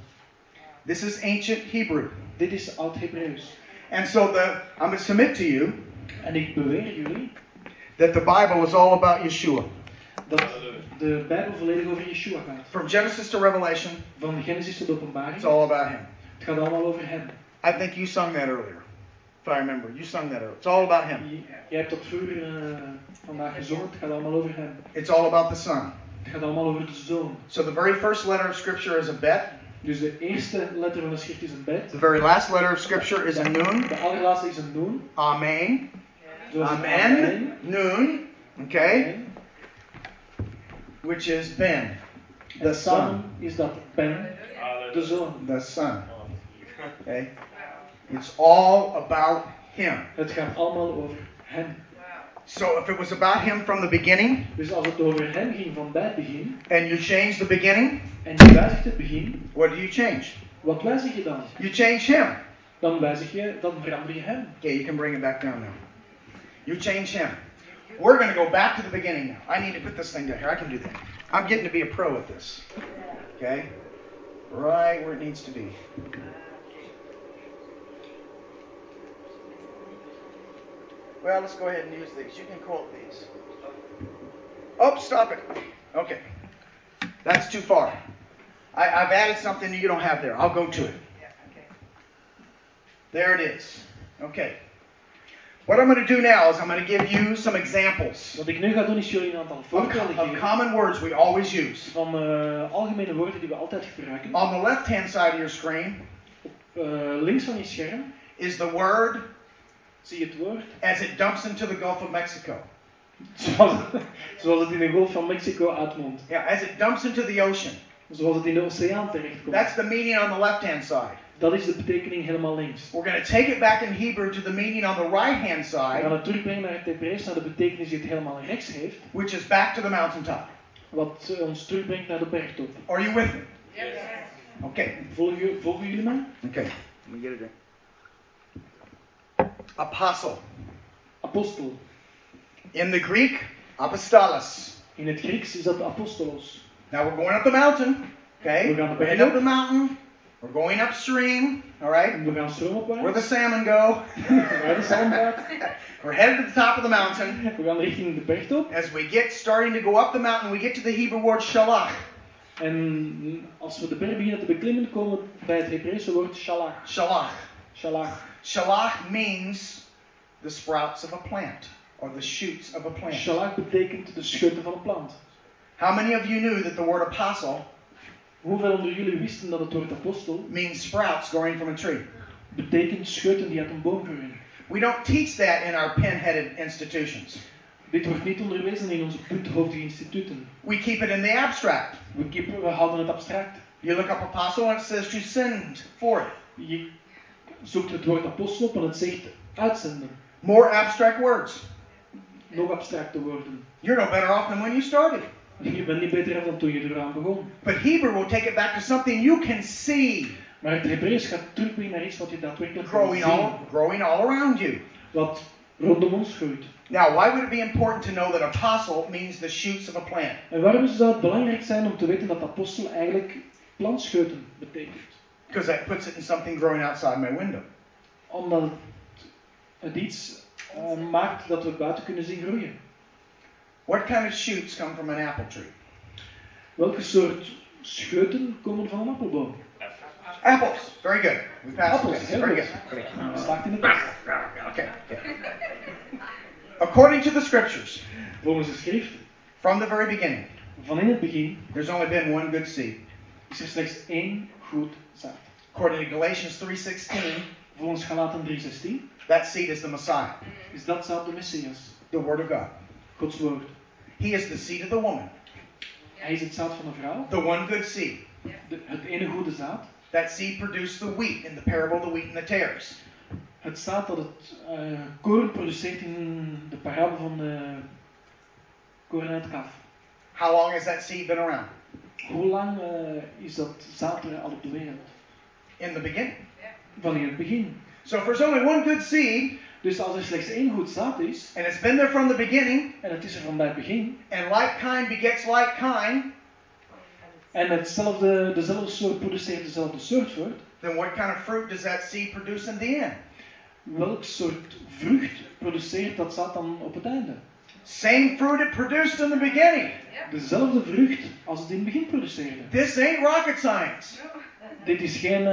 This is ancient Hebrew. Dit is oud-Hebreeuws. And so the I'm going to submit to you En ik beweer jullie that the Bible is all about Yeshua. dat de Bijbel volledig over Yeshua gaat. From Genesis to Revelation, Van Genesis tot Openbaring. it's all about him. Het gaat allemaal over hem. I think you sung that earlier. If I remember. You sung that earlier. It's all about him. Jij hebt dat vroeger eh, vandaag gezongen. Het gaat allemaal over hem. It's all about the Son. Het gaat allemaal over de zoon. So the very first letter of Scripture is a bet. Dus de eerste letter van de schrift is een bet. The very last letter of Scripture is a noon. De allerlaatste is een noen. Amen. Een Amen. Noon. Okay. Amen. Which is Ben. The En Son. is dat Ben, de zoon. The Son. Oh. Okay. It's all about him. Het gaat allemaal over hem. So if it was about him from the beginning, Dus als het over hem ging van bij het begin, and you change the beginning, en je wijzigt het begin, what do you change? wat wijzig je dan? You change him. Dan wijzig je, dan verander je hem. Okay, you can bring it back down now. You change him. We're going to go back to the beginning now. I need to put this thing down here. I can do that. I'm getting to be a pro at this. Okay? Right where it needs to be. Well, let's go ahead and use these. You can quote these. Oh, stop it. Okay. That's too far. I, I've added something you don't have there. I'll go to it. There it is. Okay. What I'm going to do now is I'm going to give you some examples Wat ik nu ga doen is jullie een aantal of, voorbeelden of geven common words we always use. van eh, algemene woorden die we altijd gebruiken. On the left hand side of your screen Eh, links van je scherm is the word zie je het woord as it dumps into the Gulf of Mexico. zoals, zoals het in de Golf van Mexico uitmondt. Yeah, as it dumps into the ocean. Zoals het in de oceaan terechtkomt. That's the meaning on the left hand side. Dat is de betekening helemaal links. We're going to take it back in Hebrew to the meaning on the right hand We gaan side, het terugbrengen naar het Hebreeuws, naar de betekenis die het helemaal rechts heeft. which is back to the mountaintop. Wat eh, ons terugbrengt naar de bergtop. Are you with me? Okay. Volgen, volgen jullie mij? Okay. Let me get it in. Apostle. Apostel. In the Greek, apostolos. In het Grieks is dat apostolos. Now we're going up the mountain. Okay? We're going up the mountain. We're going upstream. All right? Where the salmon go. Waar de zalm gaat. We're headed to the top of the mountain. We gaan richting de bergtop. As we get starting to go up the mountain, we get to the Hebrew word shalach. En als we de berg beginnen te beklimmen, komen we bij het Hebreeuwse woord shalach. Shalach. Shalach. Shalach means the sprouts of a plant or the shoots of a plant. Shalach betekent de schutten van een plant. How many of you knew that the word apostle Hoeveel onder jullie wisten dat het woord apostel means sprouts growing from a tree? betekent schutten die uit een boom groeien? We don't teach that in our pin-headed institutions. Dit wordt niet onderwezen in onze punthoofdige instituten. We keep it in the abstract. We, keep- we houden het abstract. You look up apostle and it says to send forth. Je zoekt het woord apostel op en het zegt uitzenden. More abstract words. Nog abstracte woorden. You're no better off than when you started. Je bent niet beter af dan toen je eraan begon. But Hebrew will take it back to something you can see Maar het Hebreeuws gaat terugbrengen naar iets wat je daadwerkelijk kan growing zien. all, growing all around you. Wat rondom ons groeit. Now, why would it be important to know that apostle means the shoots of a plant? En waarom zou het belangrijk zijn om te weten dat apostel eigenlijk plantscheuten betekent? Because that puts it in something growing outside my window. Omdat het, iets eh, maakt dat we buiten kunnen zien groeien. What kind of shoots come from an apple tree? Welke soort scheuten komen van een appelboom? Apples. Very good. We passed Appels, this. heel Very good. Je slaagt in de test. Okay. okay. According to the scriptures, Volgens de schrift, from the very beginning, van in het begin there's only been one good seed. is er slechts één goed zaad. According to Galatians 3:16, Volgens Galaten 3:16 that seed is the Messiah, is dat zaad de Messias, the Word of God. Gods woord. He is the seed of the woman, Hij is het zaad van de vrouw, the one good seed. de- het ene goede zaad. That seed produced the wheat in the parable of the wheat and the tares. Het zaad dat het eh, koren produceert in de parabel van de koren en het kaf. How long has that seed been around? Hoe lang eh, is dat zaad er al op de wereld? In the beginning. Van in het begin. So if there's only one good seed, Dus als er slechts één goed zaad is, and it's been there from the beginning, en het is er van bij het begin, and like kind begets like kind, en hetzelfde, dezelfde soort produceert dezelfde soort voort, then what kind of fruit does that seed produce in the end? welk soort vrucht produceert dat zaad dan op het einde? Same fruit it produced in the beginning. Dezelfde vrucht als het in het begin produceerde. This ain't rocket science. Dit is geen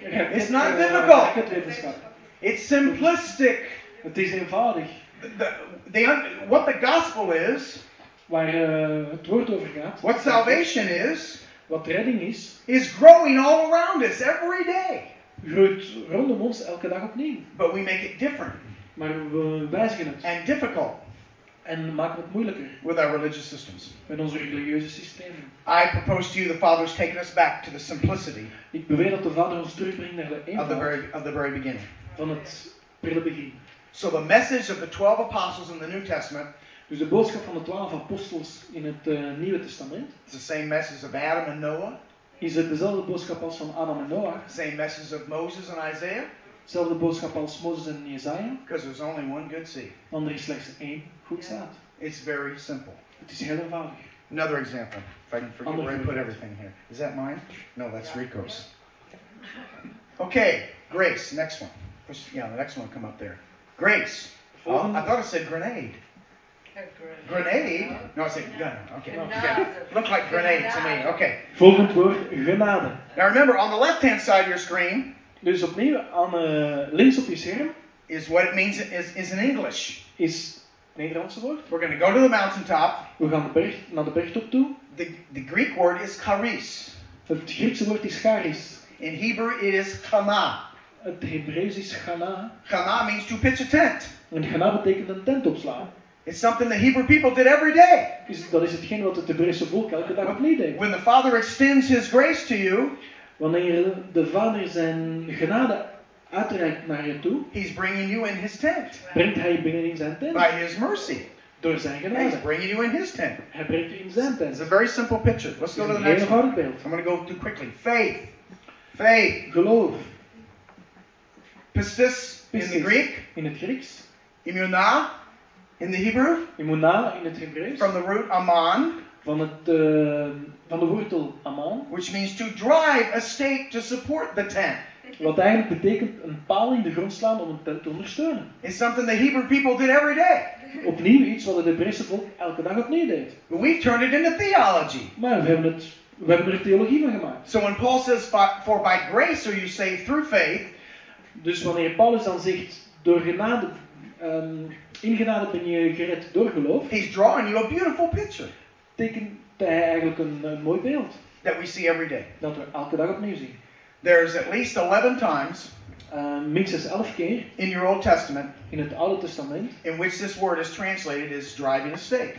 raket- It's not eh, difficult. It's simplistic. Het is eenvoudig. The, the, what the gospel is, Waar eh, het woord over gaat, what salvation is, wat redding is, is growing all around us every day. groeit rondom ons elke dag opnieuw. But we make it different Maar we wijzigen het and difficult en maken het moeilijker with our religious systems. met onze religieuze systemen. I propose to you the Father's taken us back to the simplicity Ik beweer dat de Vader ons terugbrengt naar de of the eenvoud very of the very beginning. Van het prille begin. So the message of the twelve apostles in the New Testament Dus de boodschap van de twaalf apostels in het eh, Nieuwe Testament is the same message of Adam and Noah, is het dezelfde boodschap als van Adam en Noach, same message of Moses and Isaiah, dezelfde boodschap als Mozes en Jezaja, because there's only one good seed. want er is slechts één goed zaad. It's very simple. Het is heel eenvoudig. Another example. If I can forget Andere where I put everything here. Is that mine? No, that's Rico's. Okay, grace. Next one. Push- Yeah, the next one come up there. Grace. Oh, I thought it said grenade. Grenade? No, I said gun. Okay. Grenade. okay. Looked like grenade to me. Okay. Volgend woord, genade. Now remember, on the left-hand side of your screen Dus opnieuw, aan links op je scherm is what it means is, is in English. is het Nederlandse woord. We're going to go to the mountaintop. We gaan de berg, naar de bergtop toe. The, the Greek word is charis. Het Griekse woord is charis. In Hebrew, it is chana. Het Hebreeuws is chana. Chana means to pitch a tent. En chana betekent een tent opslaan. It's something the Hebrew people did every day. Dus dat is hetgeen wat het Hebreeuwse volk elke dag opnieuw deed. When the Father extends His grace to you, Wanneer de Vader zijn genade uitreikt naar je toe, He's bringing you in His tent brengt hij je binnen in zijn tent. by His mercy. Door zijn He's genade. bringing you in His tent. Hij brengt je in zijn tent. It's a very simple picture. Let's go is to the next one. I'm going to go too quickly. Faith. Faith. Geloof. Pistis in the Greek. In het Grieks. Imuna in the Hebrew. Imuna in het Hebreeuws. From the root aman, Van, het, eh, van de wortel aman. which means to drive a stake to support the tent. Wat eigenlijk betekent een paal in de grond slaan om een tent te ondersteunen. It's something the Hebrew people did every day. Opnieuw iets wat het Hebreeuwse volk elke dag opnieuw deed. But we've turned it into theology. Maar we hebben, het, we hebben er theologie van gemaakt. So when Paul says, For by grace are you saved through faith, Dus wanneer Paulus dan zegt, door genade, ehm, in genade ben je gered door geloof, he's drawing you a beautiful picture tekent hij eigenlijk een, een mooi beeld. that we see every day. Dat we elke dag opnieuw zien. There's at least 11 times Eh, minstens elf keer in your Old Testament in het Oude Testament. in which this word is translated as driving a stake.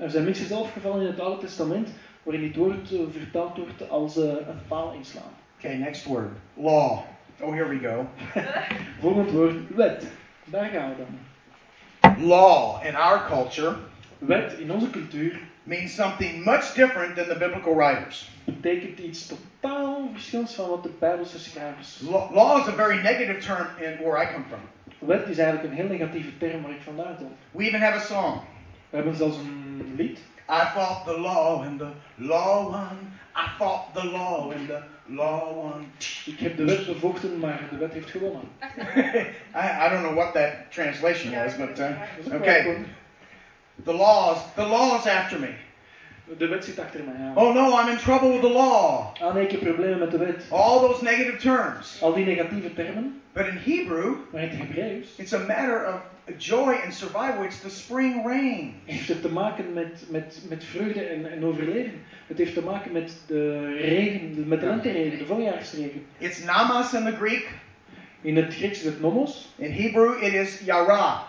Er zijn minstens elf gevallen in het Oude Testament waarin dit woord eh, vertaald wordt als eh, een paal inslaan. Okay, next word. Law. Oh, here we go. Volgend woord, wet. Daar gaan we dan. Law in our culture Wet in onze cultuur means something much different than the biblical writers. betekent iets totaal verschillends van wat de Bijbelse schrijvers. Law, law is a very negative term in where I come from. Wet is eigenlijk een heel negatieve term waar ik vandaan kom. We even have a song. We hebben zelfs een lied. I fought the law and the law won. I fought the law and the law won. Ik heb de wet bevochten, maar de wet heeft gewonnen. I, I don't know what that translation was, but uh, Dat is ook wel okay. The laws, the laws after me. De wet zit achter mij aan. Oh no, I'm in trouble with the law. Ah nee, ik heb problemen met de wet. All those negative terms. Al die negatieve termen, But in Hebrew, maar in het Hebreeuws it's a matter of joy and survival. It's the spring rain. heeft het te maken met, met, met vreugde en, en overleven. Het heeft te maken met de regen, met de lenteregen, de voorjaarsregen. It's namas in the Greek. In het Grieks is het nomos. In Hebrew, it is yara.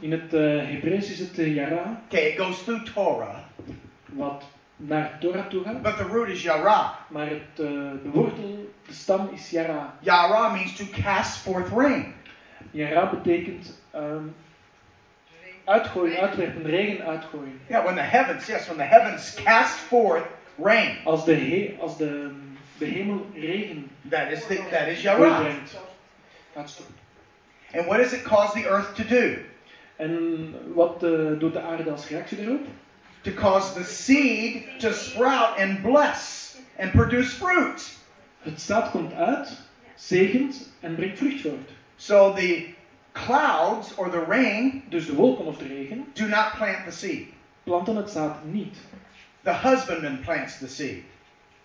In het eh, Hebreeuws is het eh, yara, Okay, it goes through Torah, wat naar Torah toe gaat. but the root is yara. Maar het, eh, de wortel, de stam is yara. Yara means to cast forth rain. Yara betekent ehm, uitgooien, uitwerpen, regen uitgooien. Yeah, when the heavens, yes, when the heavens cast forth rain. Als de, he, als de de hemel regen That is the, that is Yarah. voortbrengt. Uitstort. And what does it cause the earth to do? En wat eh, doet de aarde als reactie daarop? To cause the seed to sprout and bless and produce fruit. Het zaad komt uit, zegent en brengt vrucht voort. So the clouds or the rain Dus de wolken of de regen do not plant the seed. planten het zaad niet. The husbandman plants the seed.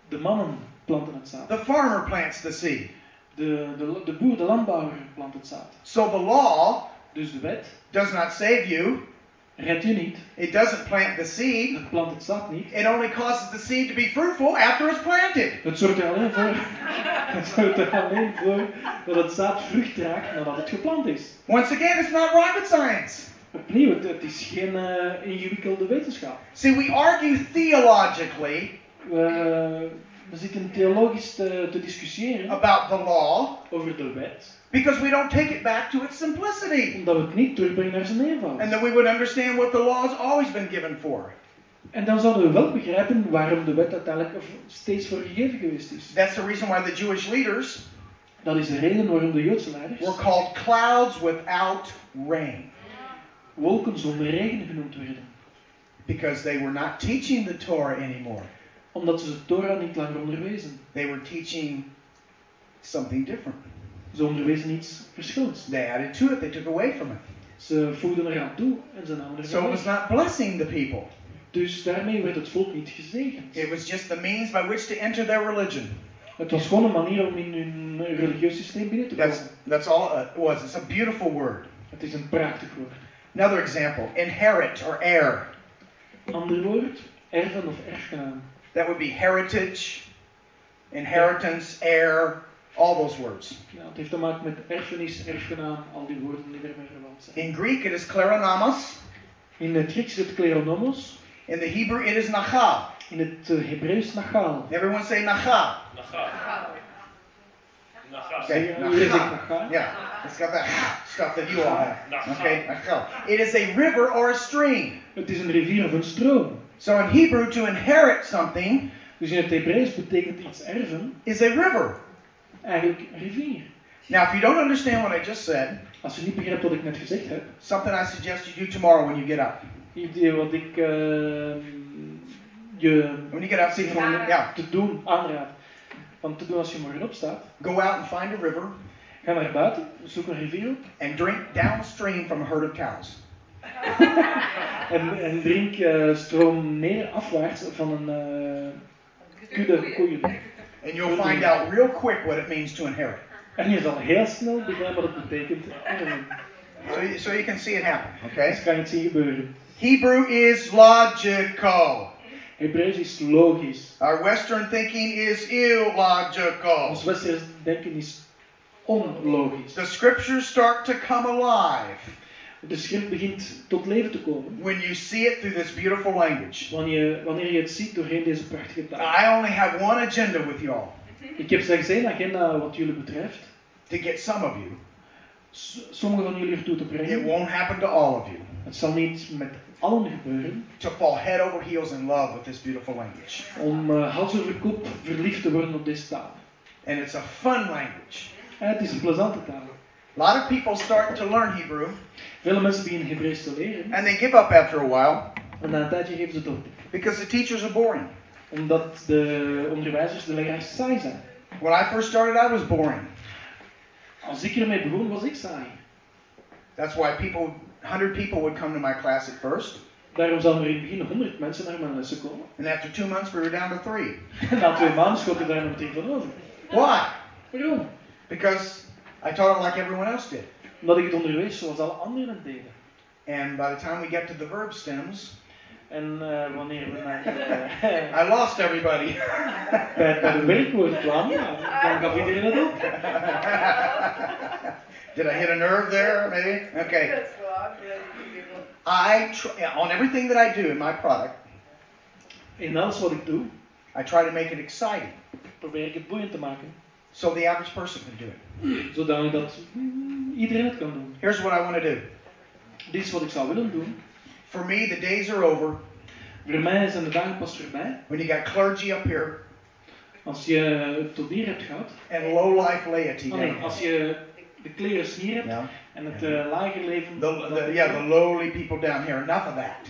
De mannen planten het zaad. The farmer plants the seed. De, de, de boer, de landbouwer plant het zaad. So the law Dus de wet does not save you. Redt je niet. It doesn't plant the seed. Het plant het zaad niet. It only causes the seed to be fruitful after it's planted. Het zorgt er alleen voor, het zorgt er alleen voor dat het zaad vrucht draagt nadat het geplant is. Once again, it's not rocket science. Opnieuw, het, het is geen eh, ingewikkelde wetenschap. See, we argue theologically We, we zitten theologisch te, te discussiëren about the law over de wet, because we don't take it back to its simplicity. omdat we het niet terugbrengen naar zijn eenvoud. And then we would understand what the law has always been given for. En dan zouden we wel begrijpen waarom de wet uiteindelijk steeds voor gegeven geweest is. That's the reason why the Jewish leaders Dat is de reden waarom de Joodse leiders were called clouds without rain. wolken zonder regen genoemd werden. Because they were not teaching the Torah anymore. Omdat ze de Torah niet langer onderwezen. They were teaching something different. Ze onderwezen iets verschillends. They added to it, they took away from it. Ze voegden eraan toe en ze namen So ervan it was not blessing the people. Dus daarmee werd het volk niet gezegend. It was just the means by which to enter their religion. Het was gewoon een manier om in hun religieus systeem binnen te That's komen. that's all it was. It's a beautiful word. Het is een prachtig woord. Another example, inherit or heir. Ander woord, erven of erfgenaam. That would be heritage, inheritance, heir, all those words. Ja, het heeft te maken met erfenis, erfgenaam, al die woorden die ermee verwant zijn. In Greek it is kleronomos. In het Grieks is het kleronomos. In the Hebrew it is nachal. In het uh, Hebreeuws nachal. Everyone say nachal. Naga. Naga. Okay, nachal. nachal. Yeah, it's got that stuff that you all have. Okay, nachal. It is a river or a stream. Het is een rivier of een stroom. So in Hebrew, to inherit something Dus in het Hebreeuws betekent iets erven is a river. Eigenlijk rivier. Now, if you don't understand what I just said, Als je niet begrijpt wat ik net gezegd heb, something I suggest you do tomorrow when you get up. wat ik eh, je When you get up, see van yeah, te doen aanraad. Van te doen als je morgen opstaat. go out and find a river Ga naar buiten, zoek een rivier op and drink downstream from a herd of cows. en, en drink eh, stroom neer afwaarts van een eh, kudde koeien. And you'll find out real quick what it means to inherit. En je zal heel snel begrijpen wat het betekent erven. So you, so you can see it happen, okay? kan je het zien. Hebrew is logical. Hebreeuws is logisch. Our Western thinking is illogical. Ons westers denken is onlogisch. The scriptures start to come alive De schrift begint tot leven te komen when you see it through this beautiful language. wanneer, wanneer je het ziet doorheen deze prachtige taal. I only have one agenda with y'all Ik heb slechts één agenda wat jullie betreft. to get some of you. Sommigen van jullie ertoe te It brengen. won't happen to all of you Het zal niet met allen gebeuren. to fall head over heels in love with this beautiful language. Om eh, hals over kop verliefd te worden op deze taal. And it's a fun language. En het is een plezante taal. A lot of people start to learn Hebrew Vele mensen beginnen Hebreeuws te leren. and they give up after a while En na een tijdje geven ze het op. because the teachers are boring. Omdat de onderwijzers, de leraars saai zijn. When I first started, I was boring. Als ik ermee begon, was ik saai. That's why people, 100 people would come to my class at first. Daarom zouden er in het begin 100 mensen naar mijn lessen komen. And after two months, we were down to three. Na twee maanden schoot ik daar nog meteen van over. Why? Waarom? Because I taught it like everyone else did. Omdat ik het onderwees zoals alle anderen deden. And by the time we get to the verb stems, En eh, wanneer we naar eh, I lost everybody. bij, bij de werkwoorden kwamen, ja, dan gaf iedereen het op. Did I hit a nerve there? Maybe. Okay. I tr- on everything that I do in my product, In alles wat ik doe, I try to make it exciting, probeer ik het boeiend te maken. So the average person can do it. Zodanig dat iedereen het kan doen. Here's what I want to do. Dit is wat ik zou willen doen. For me, the days are over Voor mij zijn de dagen pas voorbij. when you got clergy up here Als je tot hier hebt gehad, and low-life laity oh nee, down als here. je de kleren snier hebt Yeah. en het eh, lager leven, The, dat- the, yeah, the lowly people down here. Enough of that.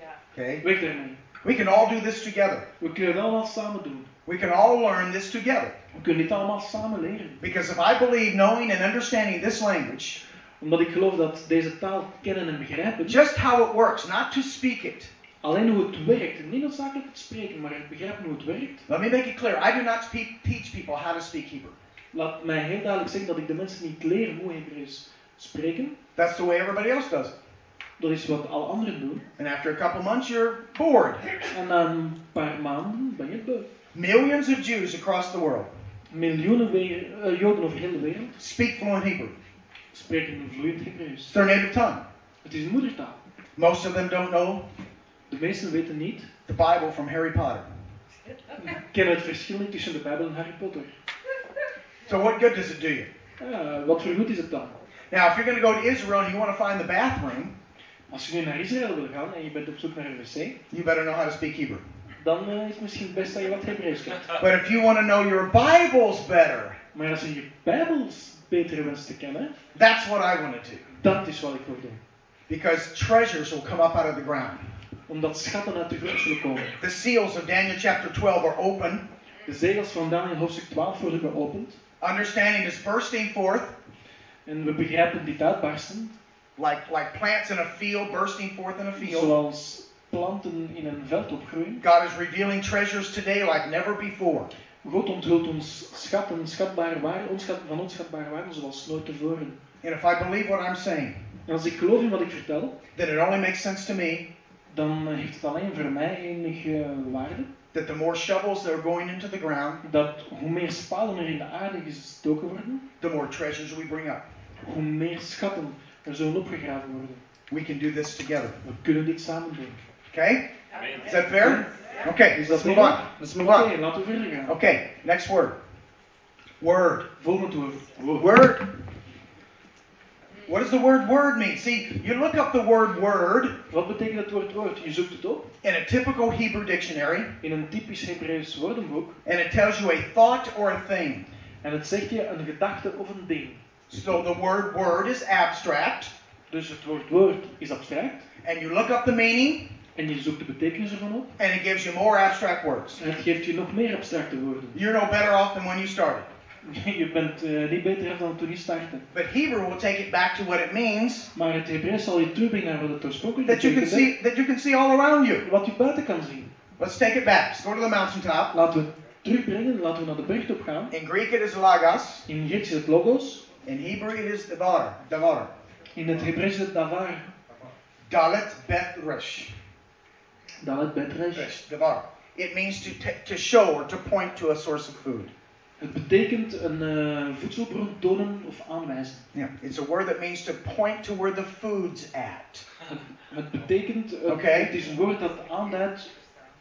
Ja. Okay? weg daarmee. We can all do this together. We kunnen het allemaal samen doen. We can all learn this together. We kunnen dit allemaal samen leren. Because if I believe knowing and understanding this language, Omdat ik geloof dat deze taal kennen en begrijpen, just how it works, not to speak it. alleen hoe het werkt, niet noodzakelijk het spreken, maar het begrijpen hoe het werkt, Let me make it clear. I do not speak, teach people how to speak Hebrew. laat mij heel duidelijk zeggen dat ik de mensen niet leer hoe Hebreeuws spreken. That's the way everybody else does it. Dat is wat alle anderen doen. And after a couple months, you're bored. En na een paar maanden ben je beu. Millions of Jews across the world Miljoenen eh, Joden over heel de wereld speak fluent Hebrew. spreken vloeiend Hebreeuws. It's their native tongue. Het is moedertaal. Most of them don't know De meesten weten niet, the Bible from Harry Potter. kennen het verschil niet tussen de Bijbel en Harry Potter. So what good does it do you? Ja, wat voor goed is het dan? Now, if you're going to go to Israel and you want to find the bathroom, Als je nu naar Israël wil gaan en je bent op zoek naar een wc, you better know how to speak Hebrew. Dan eh, is het misschien best dat je wat Hebreeuws kent. But if you want to know your Bibles better, Maar als je je Bijbels beter wenst te kennen, that's what I want to do. dat is wat ik wil doen. Because treasures will come up out of the ground. Omdat schatten uit de grond zullen komen. The seals of Daniel chapter 12 are open. De zegels van Daniel hoofdstuk 12 worden geopend. Understanding is bursting forth En we begrijpen dit uitbarsten, like, like plants in a field bursting forth in a field. zoals planten in een veld opgroeien. God is revealing treasures today like never before. God onthult ons schatten, schatbare waarden, onschat, van onschatbare waarden zoals nooit tevoren. And if I believe what I'm saying, En als ik geloof in wat ik vertel, then it only makes sense to me dan eh, heeft het alleen voor mij enige waarde. that the more shovels that are going into the ground, Dat hoe meer spalen er in de aarde gestoken worden, the more treasures we bring up. hoe meer schatten er zullen opgegraven worden. We can do this together. We kunnen dit samen doen. Okay? Is that fair? Okay, let's move on. Let's move on. laten we verder gaan. Okay, next word. Word. Word. What does the word word mean? See, you look up the word word Wat betekent het woord woord? Je zoekt het op in a typical Hebrew dictionary, in een typisch Hebreeuws woordenboek and it tells you a thought or a thing. en het zegt je een gedachte of een ding. So the word word is abstract, Dus het woord woord is abstract and you look up the meaning, en je zoekt de betekenis ervan op and it gives you more abstract words. en het geeft je nog meer abstracte woorden. You're no better off than when you started. Je bent eh, niet beter af dan toen je startte. But Hebrew will take it back to what it means Maar het Hebreeuws zal je terugbrengen naar wat het oorspronkelijk that you can see that you can see all around you. Wat je buiten kan zien. Let's take it back. Let's go to the mountaintop. Laten we het terugbrengen, laten we naar de berg op gaan. In Greek it is logos. In Grieks is het logos, In Hebrew it is davar. Davar. in het Hebreeuws is het davar, Dalet bet resh. Resh. Davar. It means to to show or to point to a source of food. Het betekent een eh, voedselbron tonen of aanwijzen. Yeah. It's a word that means to point to where the food's at. Het betekent, eh, Oké. het is een woord dat aanduidt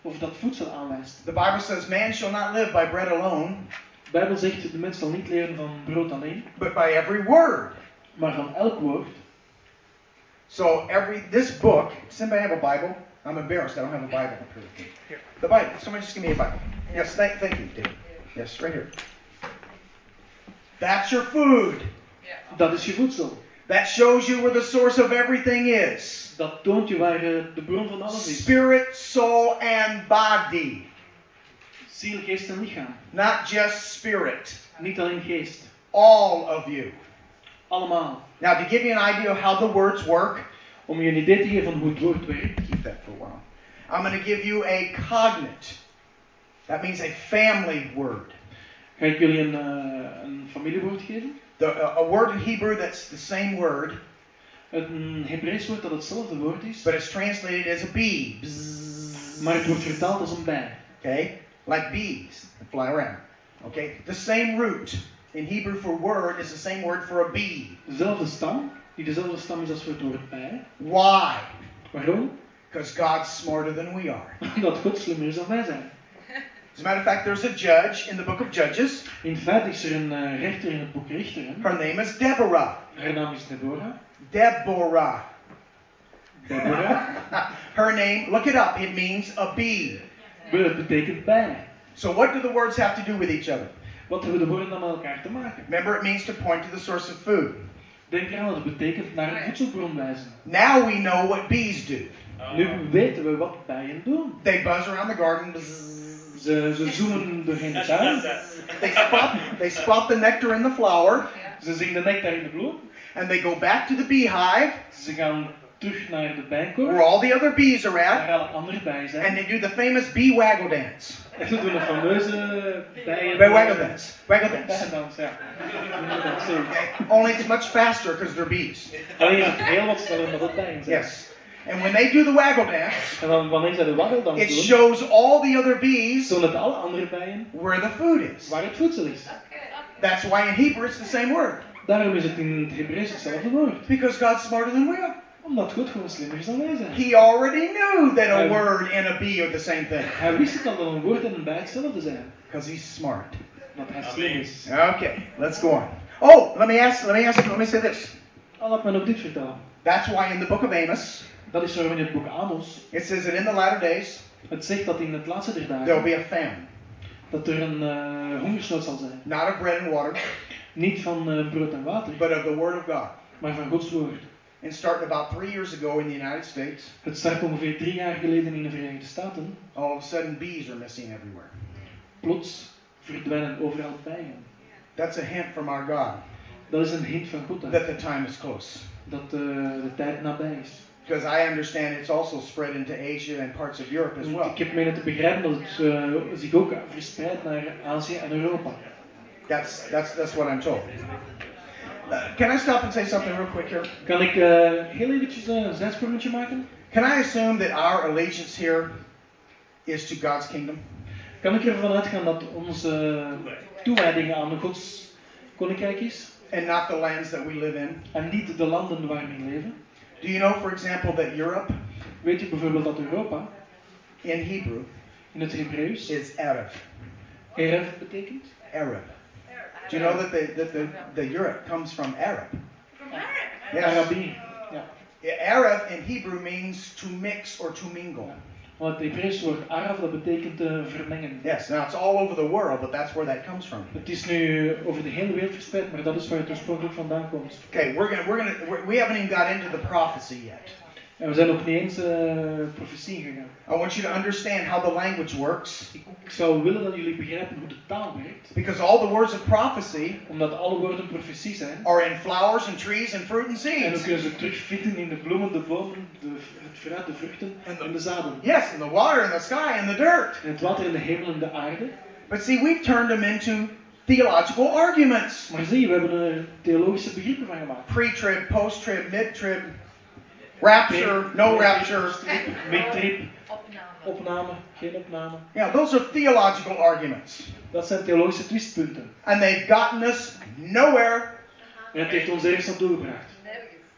of dat voedsel aanwijst. The Bible says man shall not live by bread alone, De Bijbel zegt de mens zal niet leren van brood alleen, but by every word. maar van elk woord. So every this book. Does anybody have a Bible? I'm embarrassed. I don't have a Bible up here. Here. The Bible. Somebody just give me a Bible. Yes. Thank, thank you, David. Yes, right here. That's your food. Dat is je voedsel. That shows you where the source of everything is. Dat toont je waar eh, de bron van alles is. Spirit, soul, and body. Ziel, geest en lichaam. Not just spirit. Niet alleen geest. All of you. Allemaal. Now, to give you an idea of how the words work, Om je een idee te geven van hoe het woord werkt, keep that for a while. I'm going to give you a cognate. That means a family word. ga ik jullie een, eh, een familiewoord geven. The, uh, a word in Hebrew that's the same word, Een Hebreeuws woord dat hetzelfde woord is, but it's translated as a bee. Bzzz. maar het wordt vertaald als een bij. Okay? Like bees that fly around. Okay? The same root in Hebrew for word is the same word for a bee. Dezelfde stam, die dezelfde stam is als woord. Why? Waarom? Because God's smarter than we are. Omdat God slimmer is dan wij zijn. As a matter of fact, there's a judge in the book of Judges. In feite is er een eh, rechter in het boek Richteren. Her name is Deborah. Haar naam is Deborah. Deborah. Deborah. Her name, look it up, it means a bee. Het betekent bij. So what do the words have to do with each other? Wat hebben de woorden dan met elkaar te maken? Remember, it means to point to the source of food. Denk eraan, dat betekent naar een voedselbron wijzen. Now we know what bees do. Nu oh. weten we wat bijen doen. They buzz around the garden. Ze, ze zoomen doorheen de tuin. They spot, they spot the nectar in the flower, Ze zien de nectar in de bloem. and they go back to the beehive Ze gaan terug naar de where all the other bees are Waar at, alle andere bijen and they do the famous bee waggle dance. En ze doen een fameuze bijen... Bij waggle dance. Waggle dance. Bijendans, ja. Only it's much faster because they're bees. Alleen het heel wat sneller omdat het bijen zijn. Yes. And when they do the waggle dance, dan wanneer zij de waggeldans it shows all the other bees het alle andere bijen where the food is. waar is. That's why in Hebrew it's the same word. Daarom is het in het Hebreeuws hetzelfde woord. Because God's smarter than we are. Omdat God gewoon slimmer is dan wij zijn. He already knew that a word and a bee are the same thing. Hij wist het al dat een woord en een bij hetzelfde zijn. Because he's smart. Dat hij slim is. Okay, let's go on. Oh, let me ask, let me ask, let me say this. Al laat me nog dit vertellen. That's why in the book of Amos, Dat is waarom in het boek Amos it says that in the latter days, het zegt dat in het laatste der there'll dagen be a famine. dat er een eh, hongersnood zal zijn. Not of bread and water, Niet van eh, brood en water, but of the word of God. maar van Gods woord. And starting about three years ago in the United States, Het start ongeveer drie jaar geleden in de Verenigde Staten. all of a sudden bees are missing everywhere. Plots verdwijnen overal bijen. That's a hint from our God Dat is een hint van God that the time is close. dat eh, de tijd nabij is. Because I understand it's also spread into Asia and parts of Europe as well. Ik heb menen te begrijpen dat het eh, zich ook verspreidt naar Azië en Europa. That's that's that's what I'm told. Uh, can I stop and say something real quick here? Kan ik eh, heel eventjes een zijsprongetje maken? Can I assume that our allegiance here is to God's kingdom? Kan ik ervan uitgaan dat onze toewijding aan Gods koninkrijk is and not the lands that we live in. en niet de landen waar we leven? Do you know, for example, that Europe Weet je bijvoorbeeld dat Europa in Hebrew in het Hebreeuws is Arab? Erf betekent? Arab. Do you know that the that the, the Europe comes from Arab? From Yes. Arabier. Ja. Yeah, Arab in Hebrew means to mix or to mingle. Want het Hebreeuws woord Arab dat betekent eh, vermengen. Yes. Now it's all over the world, but that's where that comes from. Het is nu over de hele wereld verspreid, maar dat is waar het oorspronkelijk vandaan komt. Okay, we're gonna we're gonna we're, we haven't even got into the prophecy yet. En we zijn nog niet eens uh, profetie gegaan. I want you to understand how the language works, Ik, ik zou willen dat jullie begrijpen hoe de taal werkt. because all the words of prophecy Omdat alle woorden profetie zijn. are in flowers and trees and fruit and En dan seeds. kunnen ze terugvinden in de bloemen, de bomen, de, het fruit, de vruchten en de zaden. Yes, in the water, in the sky, in the dirt. En het water in de hemel en de aarde. But see, we've turned them into theological arguments. Maar zie we hebben er theologische begrippen van gemaakt. Pre-trib, post-trib, mid-trib, rapture, no rapture. Mid-trib, Opname. opname, geen opname. Yeah, those are theological arguments. Dat zijn theologische twistpunten. And they've gotten us nowhere. En het heeft ons ergens naartoe gebracht.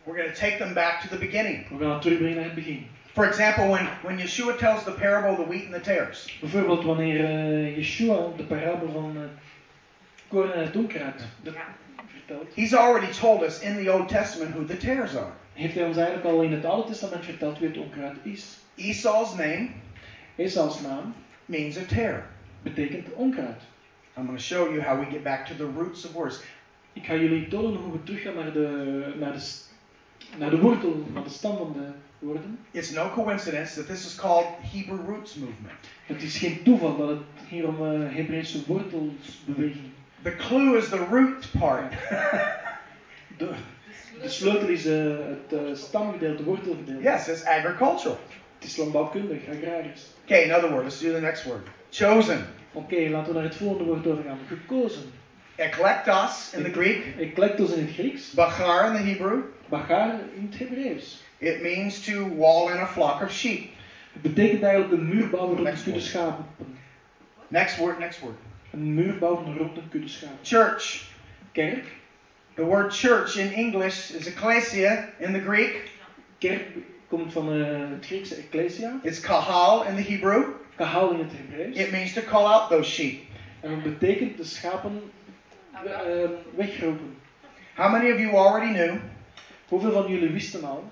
We're going to take them back to the beginning. We gaan het terugbrengen naar het begin. For example, when, when Yeshua tells the parable of the wheat and the tares, Bijvoorbeeld wanneer eh, Yeshua de parabel van het koren en het onkruid dat vertelt, he's already told us in the Old Testament who the tares are. Heeft hij ons eigenlijk al in het Oude Testament verteld wie het onkruid is. Esau's name Esau's naam means a tare. betekent onkruid. I'm going to show you how we get back to the roots of words. Ik ga jullie tonen hoe we teruggaan naar de, naar de, naar de wortel, naar de stam van de woorden. It's no coincidence that this is called Hebrew Roots Movement. Het is geen toeval dat het hier om uh, Hebreeuwse wortelsbeweging. The clue is the root part. De, de sleutel is eh, het eh, stamgedeelte, wortelgedeelte. yes, it's agricultural. Het is landbouwkundig, agrarisch. Okay, another word. Let's do the next word. Chosen. Oké, laten we naar het volgende woord overgaan. Gekozen. Eklektos in the Greek. Eklektos in het Grieks. Bachar in the Hebrew. Bagar in het Hebreeuws. It means to wall in a flock of sheep. Het betekent eigenlijk een muur bouwen rond een kudde schapen. Next word, next word. Een muur bouwen rond een kudde schapen. Church. Kerk. The word church in English is ecclesia in the Greek. Kerk komt van het Griekse ecclesia. It's kahal in the Hebrew. Kahal in het Hebreeuws. It means to call out those sheep. En het betekent de schapen eh, wegroepen. How many of you already knew? Hoeveel van jullie wisten al?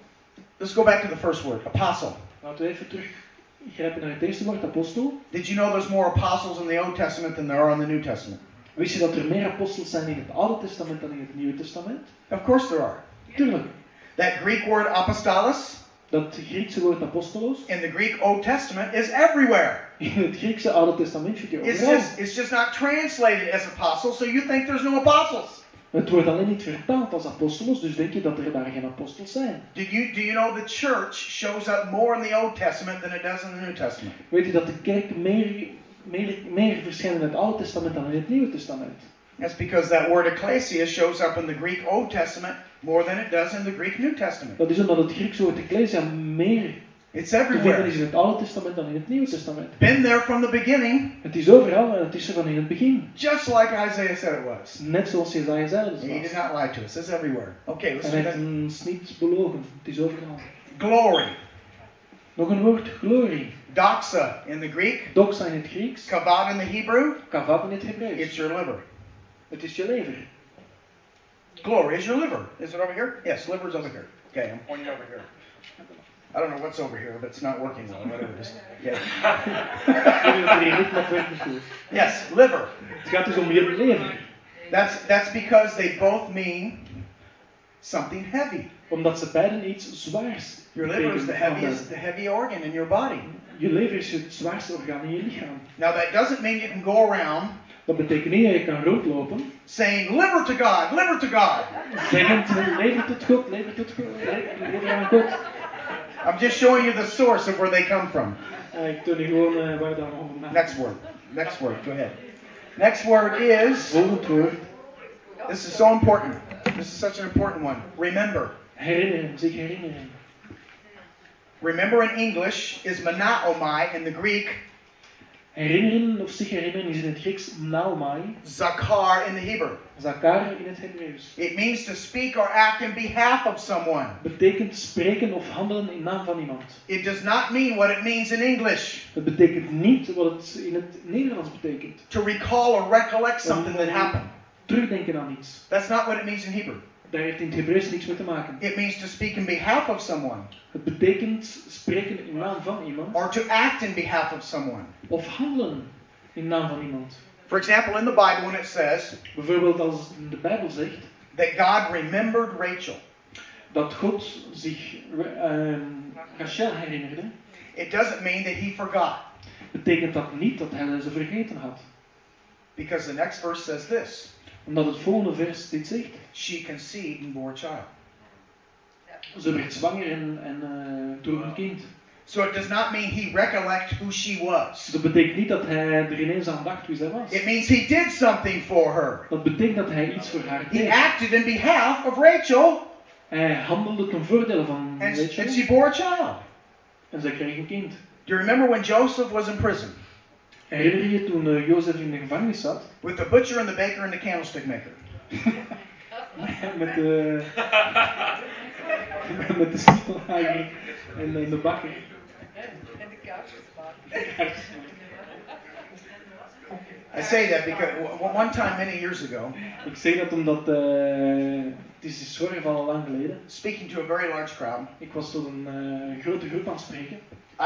Let's go back to the first word, apostle. Laten we even terug grijp je naar het eerste woord apostel. Did you know there's more apostles in the Old Testament than there are in the New Testament? Wist je dat er meer apostels zijn in het Oude Testament dan in het Nieuwe Testament? Of course there are. Tuurlijk. That Greek word apostolos Dat Griekse woord apostolos in the Greek Old Testament is everywhere. in het Griekse Oude Testament vind je It's overal. just it's just not translated as apostles, so you think there's no apostles. Het wordt alleen niet vertaald als apostolos, dus denk je dat er daar geen apostels zijn. Do you do you know the church shows up more in the Old Testament than it does in the New Testament? Weet je dat de kerk meer, meer, meer verschijnt in het Oude Testament dan in het Nieuwe Testament? That's because that word ecclesia shows up in the Greek Old Testament more than it does in the Greek New Testament. Dat is omdat het Griekse woord ecclesia meer It's everywhere. is in het Oude Testament dan in het Nieuwe Testament. Been there from the beginning, Het is overal en het is er van in het begin. just like Isaiah said it was. Net zoals zei dat het He did was. not lie to us. It's everywhere. Okay, let's En hij heeft ons niet belogen. Het is overal. Glory. Nog een woord, glorie. Doxa in the Greek, Doxa in het Grieks, kavod in the Hebrew, kavat in het Hebreeuws. it's your liver. Het is je lever. Glory is your liver. Is it over here? Yes, liver's over here. Okay, I'm pointing over here. I don't know what's over here, but it's not working well. Whatever it is. Okay. Sorry dat er hier niet nog werkt goed. Yes, liver. Het gaat dus om je lever. That's that's because they both mean something heavy. Omdat ze beiden iets zwaars Your liver is the heaviest, the heavy organ in your body. Je lever is het zwaarste orgaan in je lichaam. Now that doesn't mean you can go around Dat betekent niet dat je kan rondlopen, saying liver to God, liver to God. zeggend lever tot God, lever tot God, lever aan God. I'm just showing you the source of where they come from. Ik toon je gewoon eh, waar dat vandaan Next word. Next word. Go ahead. Next word is. Volgend woord, This is so important. This is such an important one. Remember. Herinneren, zich herinneren. Remember in English is mnaomai in the Greek, Herinneren of zich herinneren is in het Grieks naumai, zakar in the Hebrew. zakar in het Hebreeuws. It means to speak or act in behalf of someone. Betekent spreken of handelen in naam van iemand. It does not mean what it means in English. Het betekent niet wat het in het Nederlands betekent. To recall or recollect something that happened. Terugdenken aan iets. That's not what it means in Hebrew. Daar heeft in het Hebreeuws niks mee te maken. It means to speak in behalf of someone Het betekent spreken in naam van iemand or to act in behalf of someone. of handelen in naam van iemand. For example, in the Bible, when it says Bijvoorbeeld als de Bijbel zegt that God remembered Rachel, dat God zich ehm Rachel herinnerde, it doesn't mean that he forgot. betekent dat niet dat hij ze vergeten had. Because the next verse says this Omdat het volgende vers dit zegt. She conceived and bore a child. Ze werd zwanger en, en eh, droeg een kind. So it does not mean he recollect who she was. Dat betekent niet dat hij er ineens aan dacht wie zij was. It means he did something for her. Dat betekent dat hij iets voor haar He deed. acted in behalf of Rachel, Hij handelde ten voordele van and, Rachel. and she bore a child. En zij kreeg een kind. Do you remember when Joseph was in prison Herinner je je toen eh, Jozef in de gevangenis zat? with the butcher and the baker and the candlestick maker? met de... met de stiefvader en eh, de bakker. En de kaarsjesbak. I say that because one time many years ago, Ik zeg dat omdat... eh, het is iets voorgevallen lang geleden. speaking to a very large crowd, Ik was tot een eh, grote groep aan het spreken.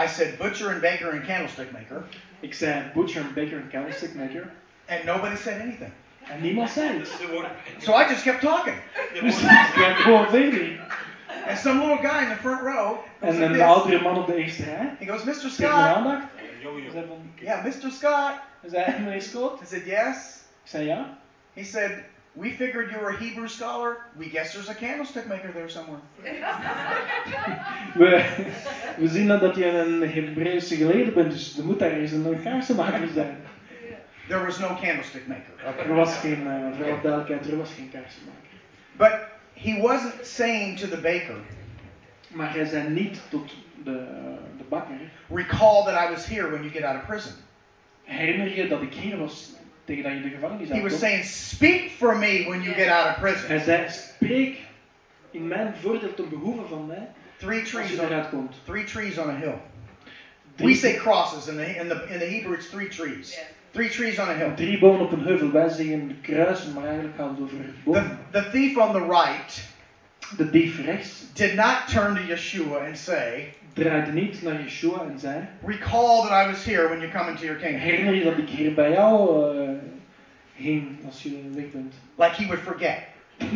I said butcher and baker and candlestick maker, Ik zei butcher, and baker and candlestick maker. and nobody said anything. And niemand zei iets. So I just kept talking. Dus ik ga gewoon verder. And some little guy in the front row goes En like een this. oudere man op de eerste rij. He goes, Mr. Scott. aandacht. Hij zei van... Yeah, Mr. Scott. Hij zei, meneer Scott? I said, yes. Ik zei ja. He said, we figured you were a Hebrew scholar. We guess there's a candlestick maker there somewhere. We, we zien dan dat je een Hebreeuwse geleerde bent, dus er moet daar eens een kaarsenmaker zijn. There was no candlestick maker. Er was geen, uh, voor alle duidelijkheid, er was geen kaarsenmaker. But he wasn't saying to the baker, Maar hij zei niet tot de, de bakker, recall that I was here when you get out of prison. herinner je dat ik hier was tegen dat je de gevangenis He was saying, speak for me when you get out of prison. Hij zei, spreek in mijn voordeel ten behoeve van mij Three als trees je on eruit komt. three trees on a hill. Drie, We say crosses in the in the in the Hebrew it's three trees. Three trees on a hill. drie bomen op een heuvel. Wij zeggen kruisen, maar eigenlijk gaat het over The, the thief on the right De dief rechts did not turn to Yeshua and say, draaide niet naar Yeshua en zei: Recall that I was here when you come into your kingdom. Herinner je dat ik hier bij jou eh, ging als je weg bent? Like he would forget.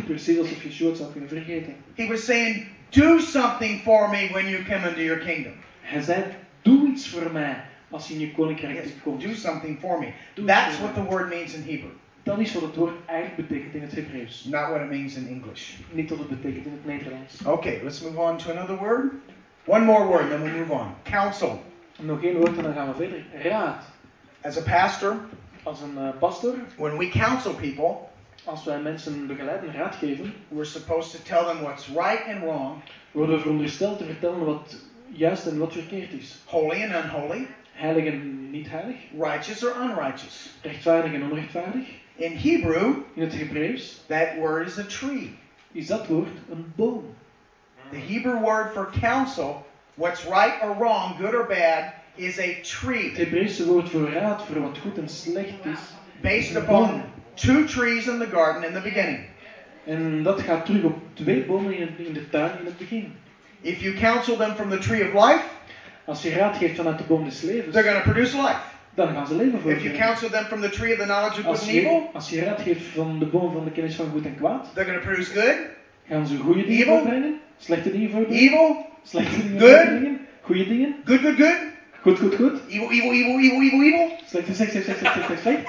Precies alsof Yeshua het zou kunnen vergeten. He was saying, Do something for me when you come into your kingdom. Hij zei: Doe iets voor mij als je in je koninkrijk Yes, komt. do something for me. Doe That's what the word means in Hebrew, Dat is wat het woord eigenlijk betekent in het Hebreeuws. not what it means in English. Niet wat het betekent in het Nederlands. Okay, let's move on to another word. One more word, then we'll move on. Counsel. Nog één woord en dan gaan we verder. Raad. As a pastor, Als een eh, pastor, when we counsel people, als wij mensen begeleiden, raad geven, we're supposed to tell them what's right and wrong, worden we verondersteld te vertellen wat juist en wat verkeerd is. holy and unholy, Heilig en niet heilig, righteous or unrighteous. rechtvaardig en onrechtvaardig. In Hebrew, In het Hebreeuws that word is a tree. is dat woord een boom. The Hebrew word for counsel, what's right or wrong, good or bad, is a Het tree. Hebreeuwse woord voor raad, voor wat goed en slecht is, Based een upon two trees in the garden in the beginning. En dat gaat terug op twee bomen in, in de tuin in het begin. If you counsel them from the tree of life, Als je raad geeft vanuit de boom des levens, they're going to produce life. Dan gaan ze leven If you counsel them from the tree of the knowledge of good and evil, als je raad geeft van de boom van de kennis van goed en kwaad, they're going to produce good, gaan ze goede dingen Evil. voortbrengen, slechte dingen voortbrengen, evil, slechte dingen Good. voortbrengen, goede dingen, good, good, good, goed, goed, goed, evil, evil, evil, evil, evil, evil. slechte, slecht, slecht, slecht, slecht, slecht, slecht.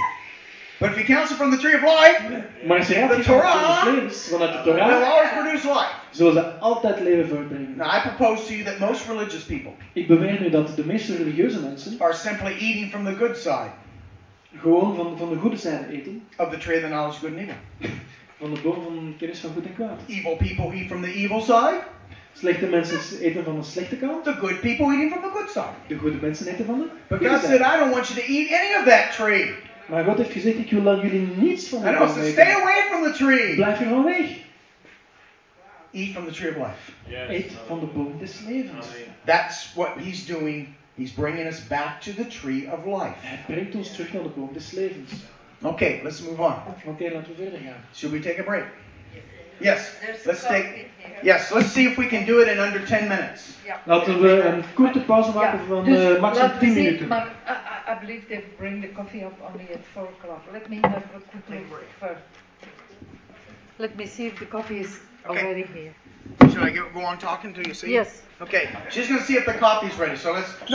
But if you counsel from the tree of life, Maar als je raad De geeft van Torah. levens, vanuit de they'll always produce life. zullen ze altijd leven voortbrengen. Now, I propose to you that most religious people Ik beweer nu dat de meeste religieuze mensen are simply eating from the good side gewoon van, van de goede zijde eten, of the tree of the knowledge of good and evil. van de boom van kennis van goed en kwaad. Evil people eat from the evil side, Slechte mensen eten van de slechte kant, the good people eating from the good side. de goede mensen eten van de But God said. I don't want you to eat any of that tree. Maar God heeft gezegd, ik wil dat jullie niets van de boom so stay away from the tree. Blijf er van weg. Eat from the tree of life. Eet van de boom des levens. That's what he's doing. He's bringing us back to the tree of life. Hij brengt ons terug naar de boom des levens. Okay, let's move on. Oké, laten we verder gaan. Should we take a break? Yes. Let's take. Yes. Let's see if we can do it in under 10 minutes. Ja. Laten we een korte pauze maken van dus eh, maximum 10 zien, minuten. Maar I, I, I believe they bring the coffee up only at 4 o'clock. Let me have a quick look first. Let me see if the coffee is Okay. already here. Should I go go on talking till you see? Yes. Okay. She's going to see if the coffee's ready. So let's.